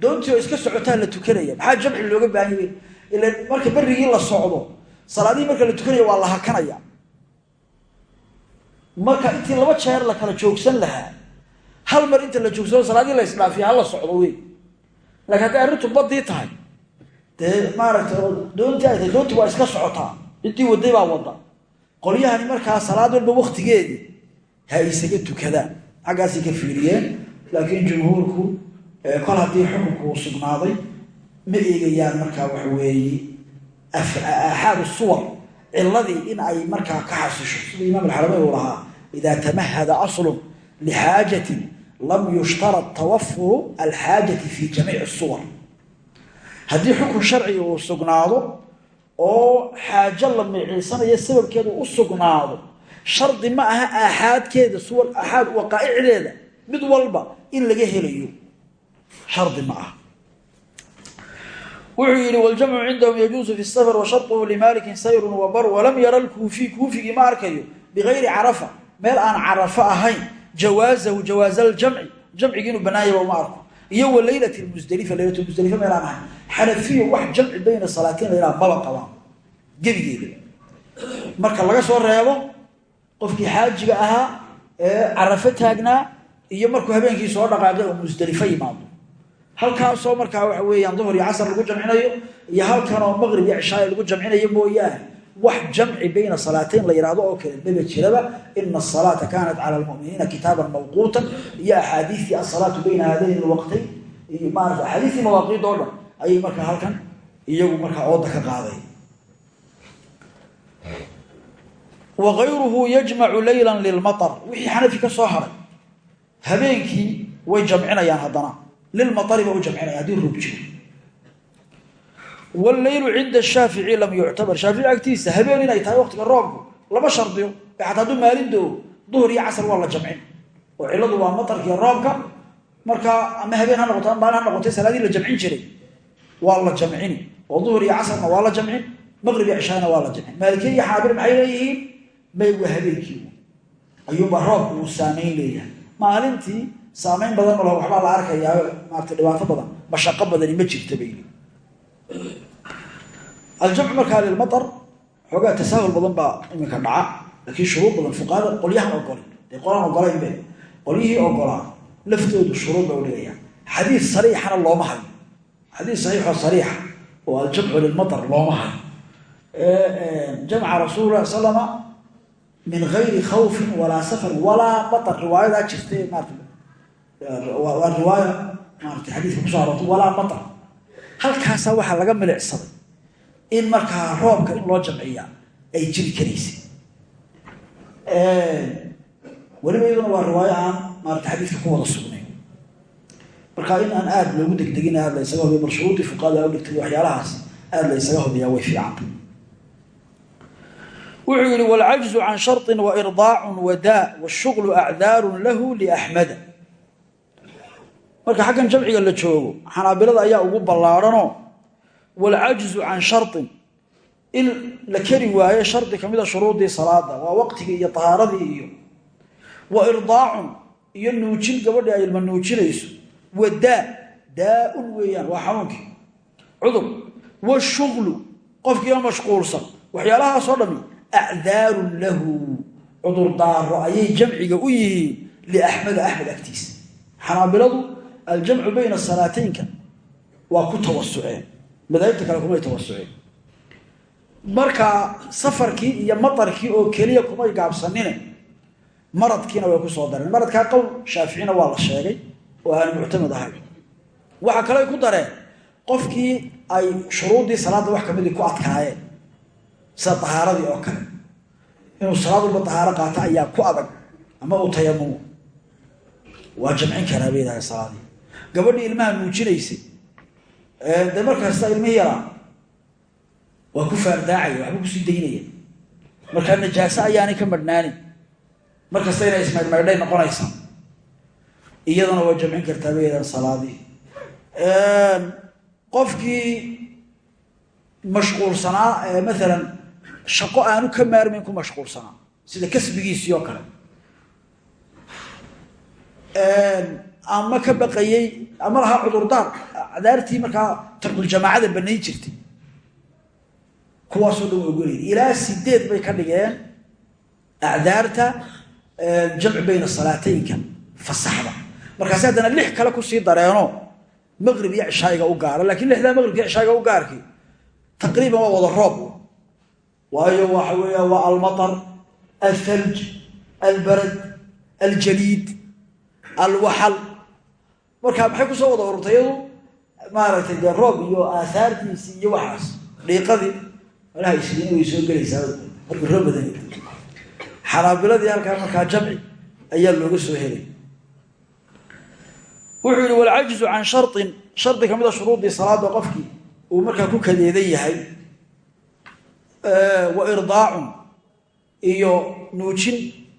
doontii oo iska socotaa la tukanaya maxaa jamci looga baahan yahay? Ila marka berrigii la socdo salaadihii marka la tukanaya waa la hakanaya marka intii laba jeer la kala joogsan lahaa hal mar inta la joogsado salaadii la isdhaafiya hala socdo wey laakiin hadday arrintu badii tahay dee maaragtay tahay doontii waa iska socotaa. Intii waday baa wada qolyahani markaa salaad walba waktigeedii ha isaga tukadaan xaggaasay ka fiiriyeen laakiin jumhuurku kol haddii xukunku uu sugnaaday ma eegayaan markaa waxa weeye aaxaadu suwar ciladii in ay markaa ka xasisho sida imaam alxarameyn uu lahaa idaa tamahada aslun lixaajatin lam yushtarad tawafuru alxaajati fi jamiici suwar haddii xukun sharciga uu sugnaado oo xaajo la miiciisanayo sababkeedu u sugnaado shardi ma aha aaxaadkeeda suwar aaxaad waqaa'icdeeda mid walba in laga helayo. Shardi ma aha. Wuxuu yidhi waljamcu cindahum yajuusu fi safar washaruhu limaalikin sayrun wabar walam yara lkuufi kuufigii ma arkayo bikayri carafa meel aan carafo ahayn jawaazahu jawaaza ljamci jamcigii inuu banaanyaba uma arko. Iyo wa leylat musdelifa leylat musdelifa meel aan ahayn xanafiyo wax jamci bayna salaatiin la maba qabaan gebigeeda. Marka laga soo reebo qofkii xaajiga ahaa ee taagnaa iyo markuu habeenkii soo dhaqaaqay oo musdelifo yimaado. Halkaasoo markaa waxa weeyaan duhur iyo casar lagu jamcinayo iyo halkan oo maqrib iyo cishaay lagu jamcinayo mooyaane wax jamci bayna salaateyn la yidhaahdo oo kale maba jiraba ina asalaata kaanat cala lmuminiina kitaaban mawquutan. Iyo axaadiistii asalaatu bayna haadayn lwaqtayn iyo maarata axaadiistii mawaaqiid oo dhan ayay halkan iyagu markaa ooda ka qaaday. Wagayruhu yajmacu leyla lilmaar wixii xanafi ka soo haray way jamcinayaan haddana. Lilmaari ba u jamcinaya haddii roob jiro walleylu cinda shaafici lam yuctabar shaafici agtiisa habeen inay tahay waqtiga roobku lama shardiyo xataa hadduu maalin doo duhur iyo casar waa la jamcin oo ciladu waa matarkiiyo roobka markaa ama habeen ha noqoto ama maalin ha noqotay salaadii la jamcin jiray waa la jamcini oo duhur iyo casarna waa la jamcin maqrib iyo cishaana waa la jamcin maalikiya iyo xaabir maxay leeyihiin may waa habeenkii ayuunbaa roobku uu saamayn leeyahay maalintii saamayn badan malo aljamcu markaa lilmaar xoogaa tasaahul badan baa iminka dhaca laakiin shuruud badan fuqahada qolyahan ogolin dee qolaan ogolaynbe qolyihii ogolaa laftoodu shuruud ba udhigaya xadiis sariixana looma hayo. Xadiis saxiixoo sariixa oo aljamcu lilmaar looma hayo. Jamca rasuul lah slama min gayri khawfin walaa safar walaa matar riwaayadaa jirta maarata waa riwaaya maarata xadiiska kuso aroortay walaa matar halkaasaa waxaa laga milicsaday in markaa roobka in loo jamciya ay jiri karaysa weliba iyaduna waa riwaayo aan maarata xadiiska ku wada sugnayn marka in aan aada loogu degdegin aada la ysaga hubiya bal shuruudii fuqaada u dhigtay waxyaalahaas aada la ysaga hubiyaa way fiicanta wuxuu yihi wاlcajzu can sharطi wairضaacu wadaa wاshuglu acdaaru lahu liaxmada marka xaggan jamciga la joogo xanaabilada ayaa ugu ballaarhanoo wاlcajzu can sharطin in la keri waayo shardi ka mida shuruudii salaada waa waqtigii iyo tahaaradii iyo wa irdaacun iyo nuujin gabadhii ay ilma nuujinayso wadaa daa-un weeyaan waa xanuunkii cudur washuglu qofkiiba mashquulsan waxyaalahaasoo dhami acdaarun lahu cudurdaaro ayay jamciga u yihiin liaxmeda axmed agtiisa xanaabiladu aljamcu bayna salaataynka waa ku tawasuceen madaahibta kale kumay tawasuceen marka safarkii iyo matarkii oo keliya kumay gaabsanine maradkiina way ku soo dareen. Maradkaa qowl shaaficina waa la sheegay oo aan muctamad ahay waxaa kale ku dareen qofkii ay shuruuddii salaadda wax kamidii ku adkaayeen sida tahaaradii oo kale. Inuu salaad walba tahaaro qaato ayaa ku adag ama uu tayamumo waa jamcin gabadhii ilmaha nuujinaysay dee markasta ilmihii yaraa. Waa ku faardaacaya waxba ku sii daynaya. Markaa najaaso ayaanay ka madhnaanin. Markasta inay ismaydhmaydhay noqonaysaa iyadana waa jamcin kartaa bay dahay salaadii. Qofkii mashquulsanaa ee maalan shaqo aanu ka maarmayn ku mashquulsanaa sida kasbigiisii oo kale ama ka baqayey ama lahaa cudurdaar. Acdaartii markaa tarkuljamaacada banayn jirtay. Kuwaasoo dhan waa ogolaya ilaa sideed bay ka dhigeen acdaarta jamci bayna salaataynka fasaxda. Markaasi haddana lix kale ku sii dareeno maqrib iyo cishaayiga u gaara. Lakiin lixdaa maqribka cishaayiga u gaarkii taqriiban waa wada roob. Waayo waxa weeya waa almaطar althalj albarad aljaliid alwaxal markaa maxay ku soo wada ururtay iyadu maaragtay roob iyo aahaartiisii iyo waxaas dhiiqadii malaha isliina way soo gelaysaa. Markii roob badan xanaabiladii halkaa jamci ayaa looga soo helay. Wuxuu yihi walcajizu can sharin shardi ka mida shuruudii salaada qofkii uu markaa ku kadeedan yahay wa irdaacun iyo nuujin.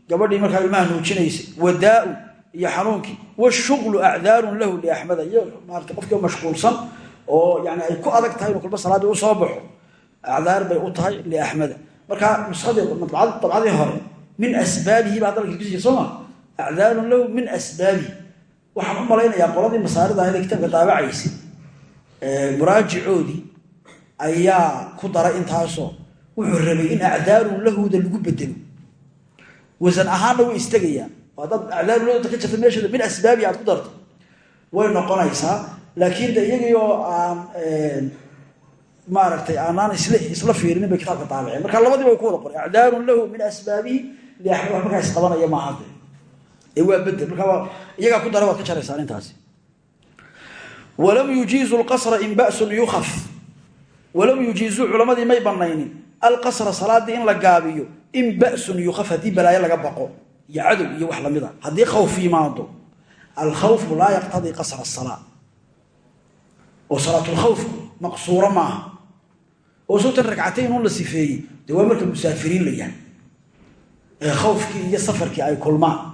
Gabadhii markaa ilmaha nuujinaysay wadaa-u iyo xanuunkii. Washuglu acdaarun lahu liaxmeda iyo maarata qofkii mashquulsan oo yani ay ku adag tahay inuu kulba salaaddii u soo baxo acdaar bay u tahay liaxmeda markaa nusadii dabcadii hore min asbaabihi baa hadalka kusi soo ma? Acdaarun lahu min asbaabihi. Waxaan u malaynayaa qoladii masaarida ahayda kitaabka daabacaysay muraajicoodii ayaa ku daray intaasoo wuxuu rabay in acdaarun lahuda lagu bedelo haddaad acdaarun lahuda ka jirta meesheeda min asbaabi aad ku darto way noqonaysaa. Laakiin de iyagii oo aan maaragtay aanaan isla fiirinin bay kitaabka daabaceen marka labadii bay ku wada qoray acdaarun lahu min asbaabihi liaxmed wax markaa isqabanaya maaha de ee waa bedel. Markaa iyagaa ku dara waad ka jaraysaan intaasi walam yujiizu lqasra in basun yukaf walam yujiizuu culammadii may banaynin alqasra salaadii in la gaabiyo in basun yukaf haddii balaayo laga baqo iyo cadow iyo wax lamida. Haddii khawf yimaado alkhawfu laa yaqtadii qasra asalaa oo salaatulkhawfku maqsuuro maaha. Oo sowtan ragcatayn un la sifeeyey dee waa marka musaafiriin la yahay. Ee khawfkii iyo safarkii ay kulmaan.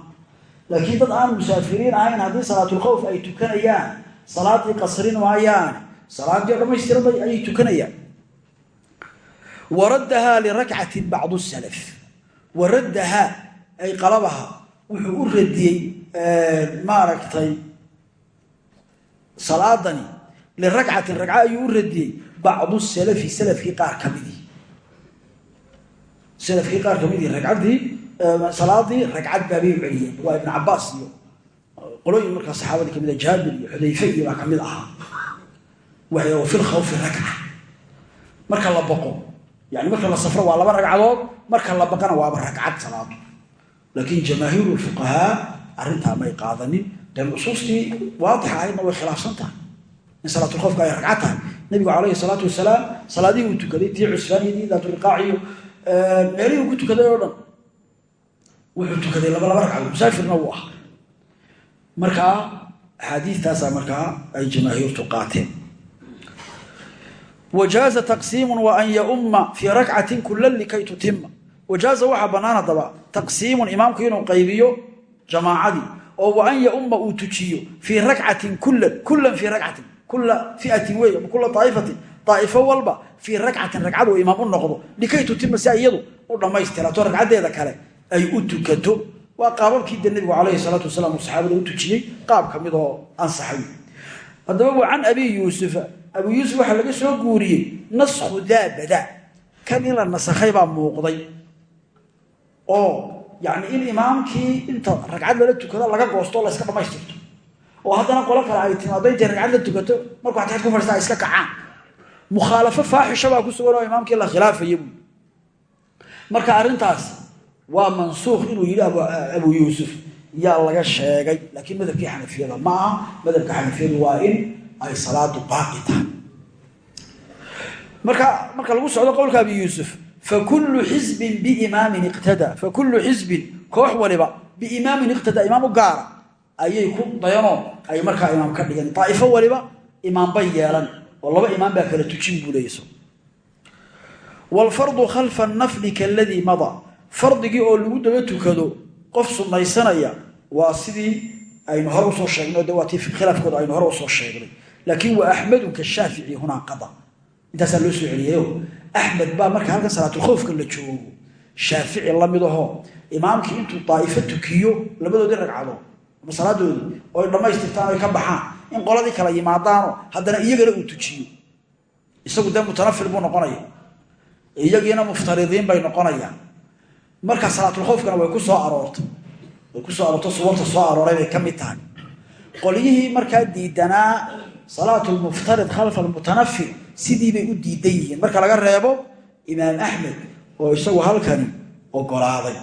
Laakiin dad aan musaafiriin ahayn haddii salaatulkhawf ay tukanayaan salaadii qasrin maayaan salaadii o dhamaystiran bay ayay tukanayaan. Waraddahaa lirakcatin bacdu salaf waraddahaa ay qalabaha wuxuu u radiyey maaragtay salaadani lirakcatin ragca ayuu u radiyey bacdu salafi salafkii qaar ka midii qaar ka midii ragcaddii salaadii ragcad baabay waa ibn cabaas iyo qolooyin markaa saxaabadii ka mid a jaabir iyo xudayfe iyo ka mid ahaa. Wa fi lkhawfi rakca marka la baqo yani marka la safro waa laba ragcadood marka la baqana waaba ragcad salaado laakiin jamaahiiru fuqahaa arrintaa may qaadanin dee nusuustii waadixa ahaydna way khilaafsan tahay in salaatulkhofka ay ragcad tahay nabigu calayhi salaatu wasalaam salaadihii uu tukaday tii cusfaan iyo tii daaturiqaac iyo meelihii uu ku tukaday oo dhan wuxuu tukaday laba laba ragcadood musaafirna wuu ahaa markaa axaadiistaasaa markaa ay jamaahiirtu qaateen wajaaza taqsiimu wa an yaumma fii rakcatin kulan likay tutima wajaaza waxaa bannaan haddaba taqsiimun imaamku inuu qaybiyo jamaacadii oo wa an yaumma uu tujiyo fii rakcatin kulan kulan fii rakcatin kula fiatin wey ama kula aaifatin daa'ifo walba fii ragcatin ragcad uu imaam u noqdo likay tutima si iyadu u dhammaystirato ragcaddeeda kale ay u tukato waa qaababkii de nebigu calayhi salaatu wasalaam uu saxaabada u tujiyey qaab ka mid oo ansaxay haddaba wa can abi yuusufa abu yuusuf waxaa laga soo guuriyey naskhu daa bada kan oo yani in imaamkii inta ragcad lala tukado laga goosto layska dhamaystirto. Oo haddana qolo kale ay timaado intay ragcad la tukato markuu ataxid ku fadhista ay iska kacaan. Mukhaalafo faaxisha baa ku sugan oo imaamkii la khilaafaya marka arrintaas waa mansuukh inuu yidhi abu yuusuf yaa laga sheegay laakiin madhabkii xanafiyada ma madhabka xanafiyadu waa in ay salaadu baaqi marka marka lagu socdo qowlka abi yuusuf fakullu xisbin biimaamin iqtada fakullu xisbin koox waliba biimaamin iqtada imaam u gaara ayay ku dayanoo ay markaa imaam ka dhigeen daa'ifo waliba imaambay yeelan oo laba imaam baa kala tujin buu leeyso waalfardu khalfa annafli kaladii madaa fardigii oo lagu daba tukado qof sunnaysanaya waa sidii aynu hore u soo sheegnay de waa tii khilaafkooda aynu hore u soo sheegnay axmed baa marka halkan salaatulkhowfka la joogo shaafici la mid ahoo imaamkii intuu daa'ifo tukiyo labadoodii ragcadood ama salaadoodii oo ay dhammaystirtaan oy ka baxaan in qoladii kala yimaadaanoo haddana iyagana uu tujiyo. Isagu dee mutanafil buu noqonaya iyagiina muftaridiin bay noqonayaan. Marka salaatulkhowfkana way ku soo aroortay. Way ku soo aroorto suwarta soo arooray bay ka mid tahay. Qolyihii markaa diidanaa salaatulmuftarid khalfa almutanafil sidii bay u diidan yihiin. Marka laga reebo imaam axmed oo isagu halkani ogolaaday.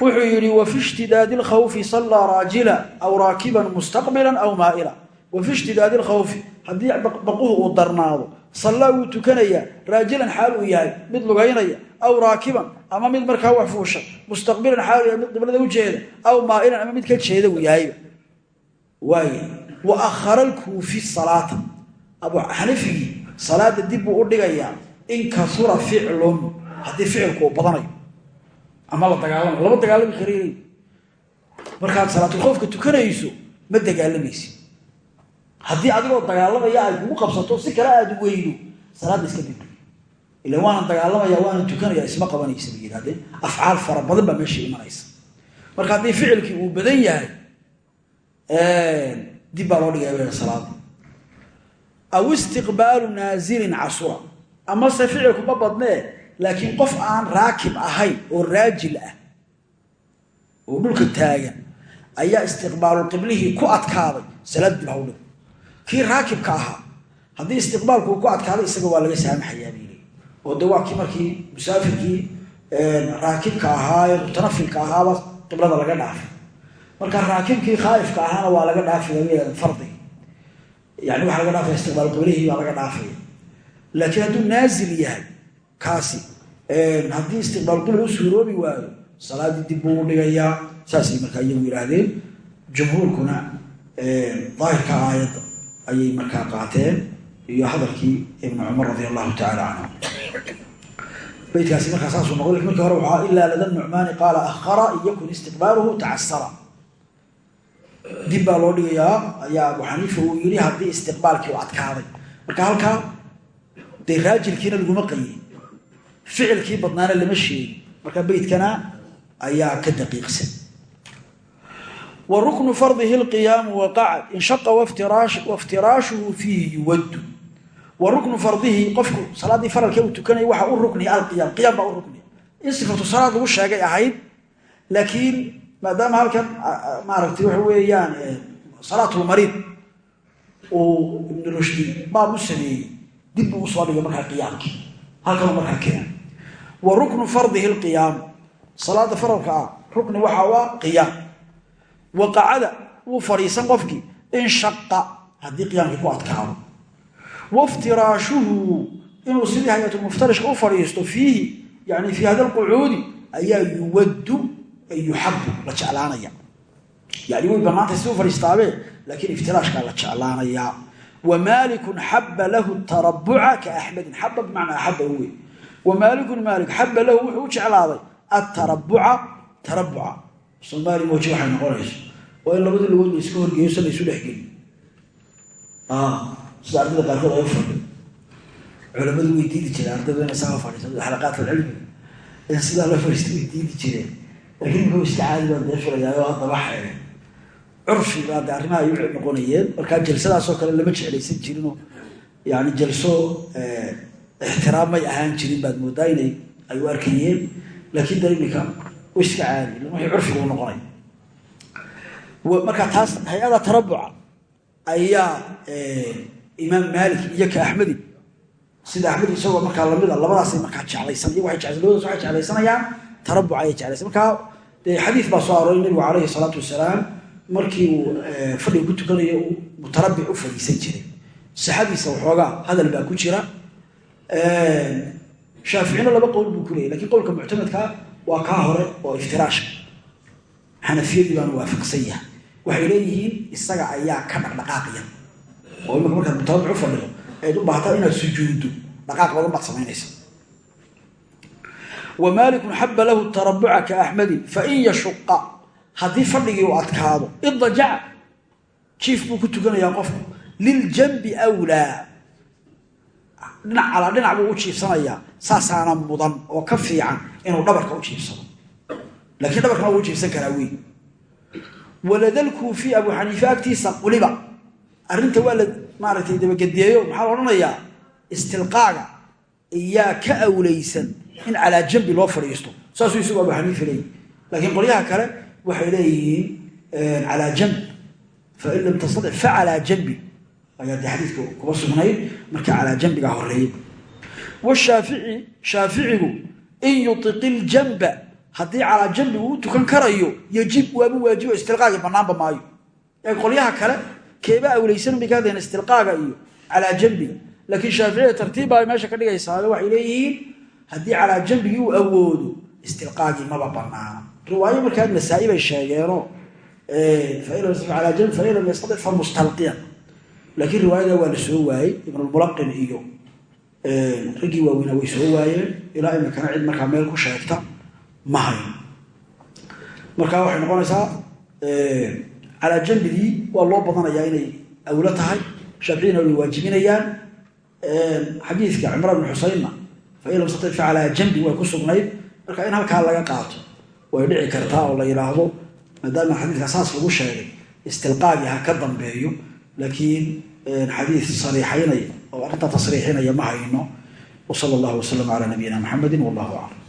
Wuxuu yidhi wafi shtidaadi lkhawfi sallaa raajila aw raakiban mustaqbilan aw maaila wafi ishtidaadi lkhawfi haddii baquhu uu darnaado sallaa wuu tukanayaa raajilan xaal uu yahay mid lugaynaya aw raakiban ama mid markaa wax fuusha mustaqbilan xaal uu yahay mid qiblada u jeeda aw maa'ilan ama mid ka jeeda uu yahayba waay wa akhara alkuufi salaata abu xanafigii salaada dib buu u dhigayaa. In kasura ficlun haddii ficilku uu badanayo ama la dagaalamayo lama dagaalami kareynay markaad salaatulkhoofka tukanayso ma dagaalamaysi haddii adigoo dagaalamaya ay kugu qabsato si kale aada weydo salaadda iska dib. Ila waanan dagaalamaya waanan tukanaya isma qabanaysa bay yidhahdeen fara badan baa meesha imanaysa. Marka haddii ficilkii uu badan yahay dib baa loo dhigaya salaada aw istiqbaalu naazilin casura. Amase ficilku ma badnee laakiin qof aan raakib ahayn oo raajil ah oo dhulka taagan ayaa istiqbaaluqiblihii ku adkaaday salaad dib hawdhig kii raakibka ahaa haddii istiqbaalku uu ku adkaaday isaga waa laga saamaxayaa bayli oo de waa kii markii musaafirkii raakibka ahaa ee mutanafilka ahaaba qiblada laga dhaafay marka raakibkii khaaifka ahaana waa laga dhaafaya fardi yani waxaa laga dhaafaya istiqbaal qiblihii baa laga dhaafaya laakiin hadduu naazil yahay kaasi haddii istiqbaal qibla u suuroobi waayo salaadii dib buu u dhigayaa saasay markaa iyagu yidhaahdeen jumhuurkuna daahirka aayadda ayay markaa qaateen iyo hadalkii ibnu cumar radi allahu tacaala canhu beytkaasi markaa saasuu noqday laakiin hore waxaa ilaa lada nucmaani qaala akhara in yakun istiqbaaluhu tacasara dib baa loo dhigayaa ayaa abu xaniifa uu yidhi haddii istiqbaalkii u adkaaday. Marka halkaa dee raajilkiina laguma qayin ficilkii badnaana lama sheegin. Marka beytkana ayaa ka daqiiqsan. Wa ruknu fardihi lqiyaamu waqacad inshaqa waftiraashuhu fiihi yuwaddu. Wa ruknu fardihi qofku salaaddii faralkee uu tukanaya waxa u rukniya alqiyaam. Qiyaam baa u rukniya in sifatu salaad lagu sheegay ahayd laakiin maadaama halkan maaragtay waxa weeyaan salaatulmariid uu ibnu rushdi baab u sameeyey dib buu u soo dhigay markaa qiyaamkii halkanu markaa keena wa ruknu fardihi lqiyaamu salaada faralka ah rukni waxa u qiyaam. Wa qacada wuu fadhiisan qofkii inshaqa haddii qiyaamkii ku adkaado. Waftiraashuhu inuu sidii hayatulmuftarishka u fadhiisto fiihi yani fii hada lqucuudi ayaa yuwaddu yuxabu la jeclaanaya. Yani way banaantay si u fadhiistaabe laakiin iftiraashkaa la jeclaanayaa wa maalikun xaba lahu tarabuca ka axmedin. Xaba bimacnaa axaba uwe wa maalikun maalik xaba lahu wuxuu u jeclaaday atarabuca tarabuca soomaali mooji waxay noqonayso. Waa in labadii lugood la iska horgeeyo se la isu dhexgeli sida ardayda qaarkood ay u fadhi culamadu way diidi jireen ardaydu ina saa fadhiiso xalaqaat alcilmiga in sidaa laakiin imika iska caadi baan dee filayaayo haddaba xee curfi baa de arrimaha ay u noqonayeen. Markaa jalsadaasoo kale lama jeclaysan jirinoo yani jalso ixtiraam may ahaan jirin baad moodaa inay ay u arkayeen laakiin de imika way iska caadi wixii curfiga u noqonay. Marka taas hay'ada tarabuca ayaa imaam maalik iyo ka axmedi sida axmed isagoo markaa lamida labadaasay markaa jeclaysan iy labadaas waxay jeclaysanayaan tarabuc ayay jeclaysan markaa dee xadiis baa soo arooray nabigu calayhi salaatu wasalaam markii uu fadhiga ku tukanayo uu mutarabic u fadhiisan jiray. Sixadiisa waxoogaa hadal baa ku jira. Shaaficina laba qowl buu ku leeyay lakiin qowlka muctamadka waa kaa hore oo iftiraashka xanafiyadii baanu waafaqsan yahay. Waxay leeyihiin isaga ayaa ka dhaqdhaqaaqiya oo imika markaad mutarabic u fadhido ayd u baahataa inaad sujuuddo dhaqaaq badan baad samaynaysa wa maalikun xaba lahu tarabuca ka axmedin fain yashuqa haddii fadhigii uu adkaado idajaca jiif buu ku tukanayaa qofku. Liljanbi wlaa dhinac calaa dhinac buu u jiifsanayaa saasaana mudan oo ka fiican inuu dhabarka u jiifsado laakiin dhabarkana wuu jiifsan karaa wey waladalkuufi abu xaniife agtiisa quliba. Arrinta waa la maaragtay dabagedeeyo. Maxaa la odhanayaa in calaa jambi loo fadhiisto. Saasuu isagu abu xaniifa leeyihi laakiin qolyaha kale waxay leeyihiin calaa jambi. Fain lam tastaic fa calaa jambi. Ayaa dee xadiidka kuba sugnayd marka calaa jambigaa horeeyey washaafici shaaficigu in yutiqi ljamba haddii calaa jambi uu tukan karayo yajib waabu waajibo istilqaagi banaanba maayo. Ee qolyaha kale keeba awlaysan bay ka hadleen istilqaaga iyo calaa jambiga laakiin shaaficiyada tartiibba ay meesha ka dhigaysaaba waxay leeyihiin haddii calaa jambigii uu awoodo istilqaagii maba banaana riwaayo markaa nasaa-i bay sheegeeno alaa jambi fain lam yastaic fa mustalqiyan. Laakiin riwaayada waa la soo waayey ibnulmulaqin iyo raggii waaweynaa way soo waayeen. Ilaa imikana cid markaa meel ku sheegta ma hayn. Marka waxay noqonaysaa calaa jambigii waa loo badanayaa inay awlo tahay shaaficiyina way waajibinayaan. Xadiidka cimraan bn xuseynna fain lam staic fa calaa jambi way ku marka in halkaa laga qaato way dhici kartaa oo la yidhaahdo maadaama xadiidka saas lagu sheegay istilqaagii ha ka dambeeyo laakiin xadiid sariixaynaya oo arrintaa tasriixinaya ma hayno. Wsala allahu wasalam calaa nabiyina maxamedi wallahu aclam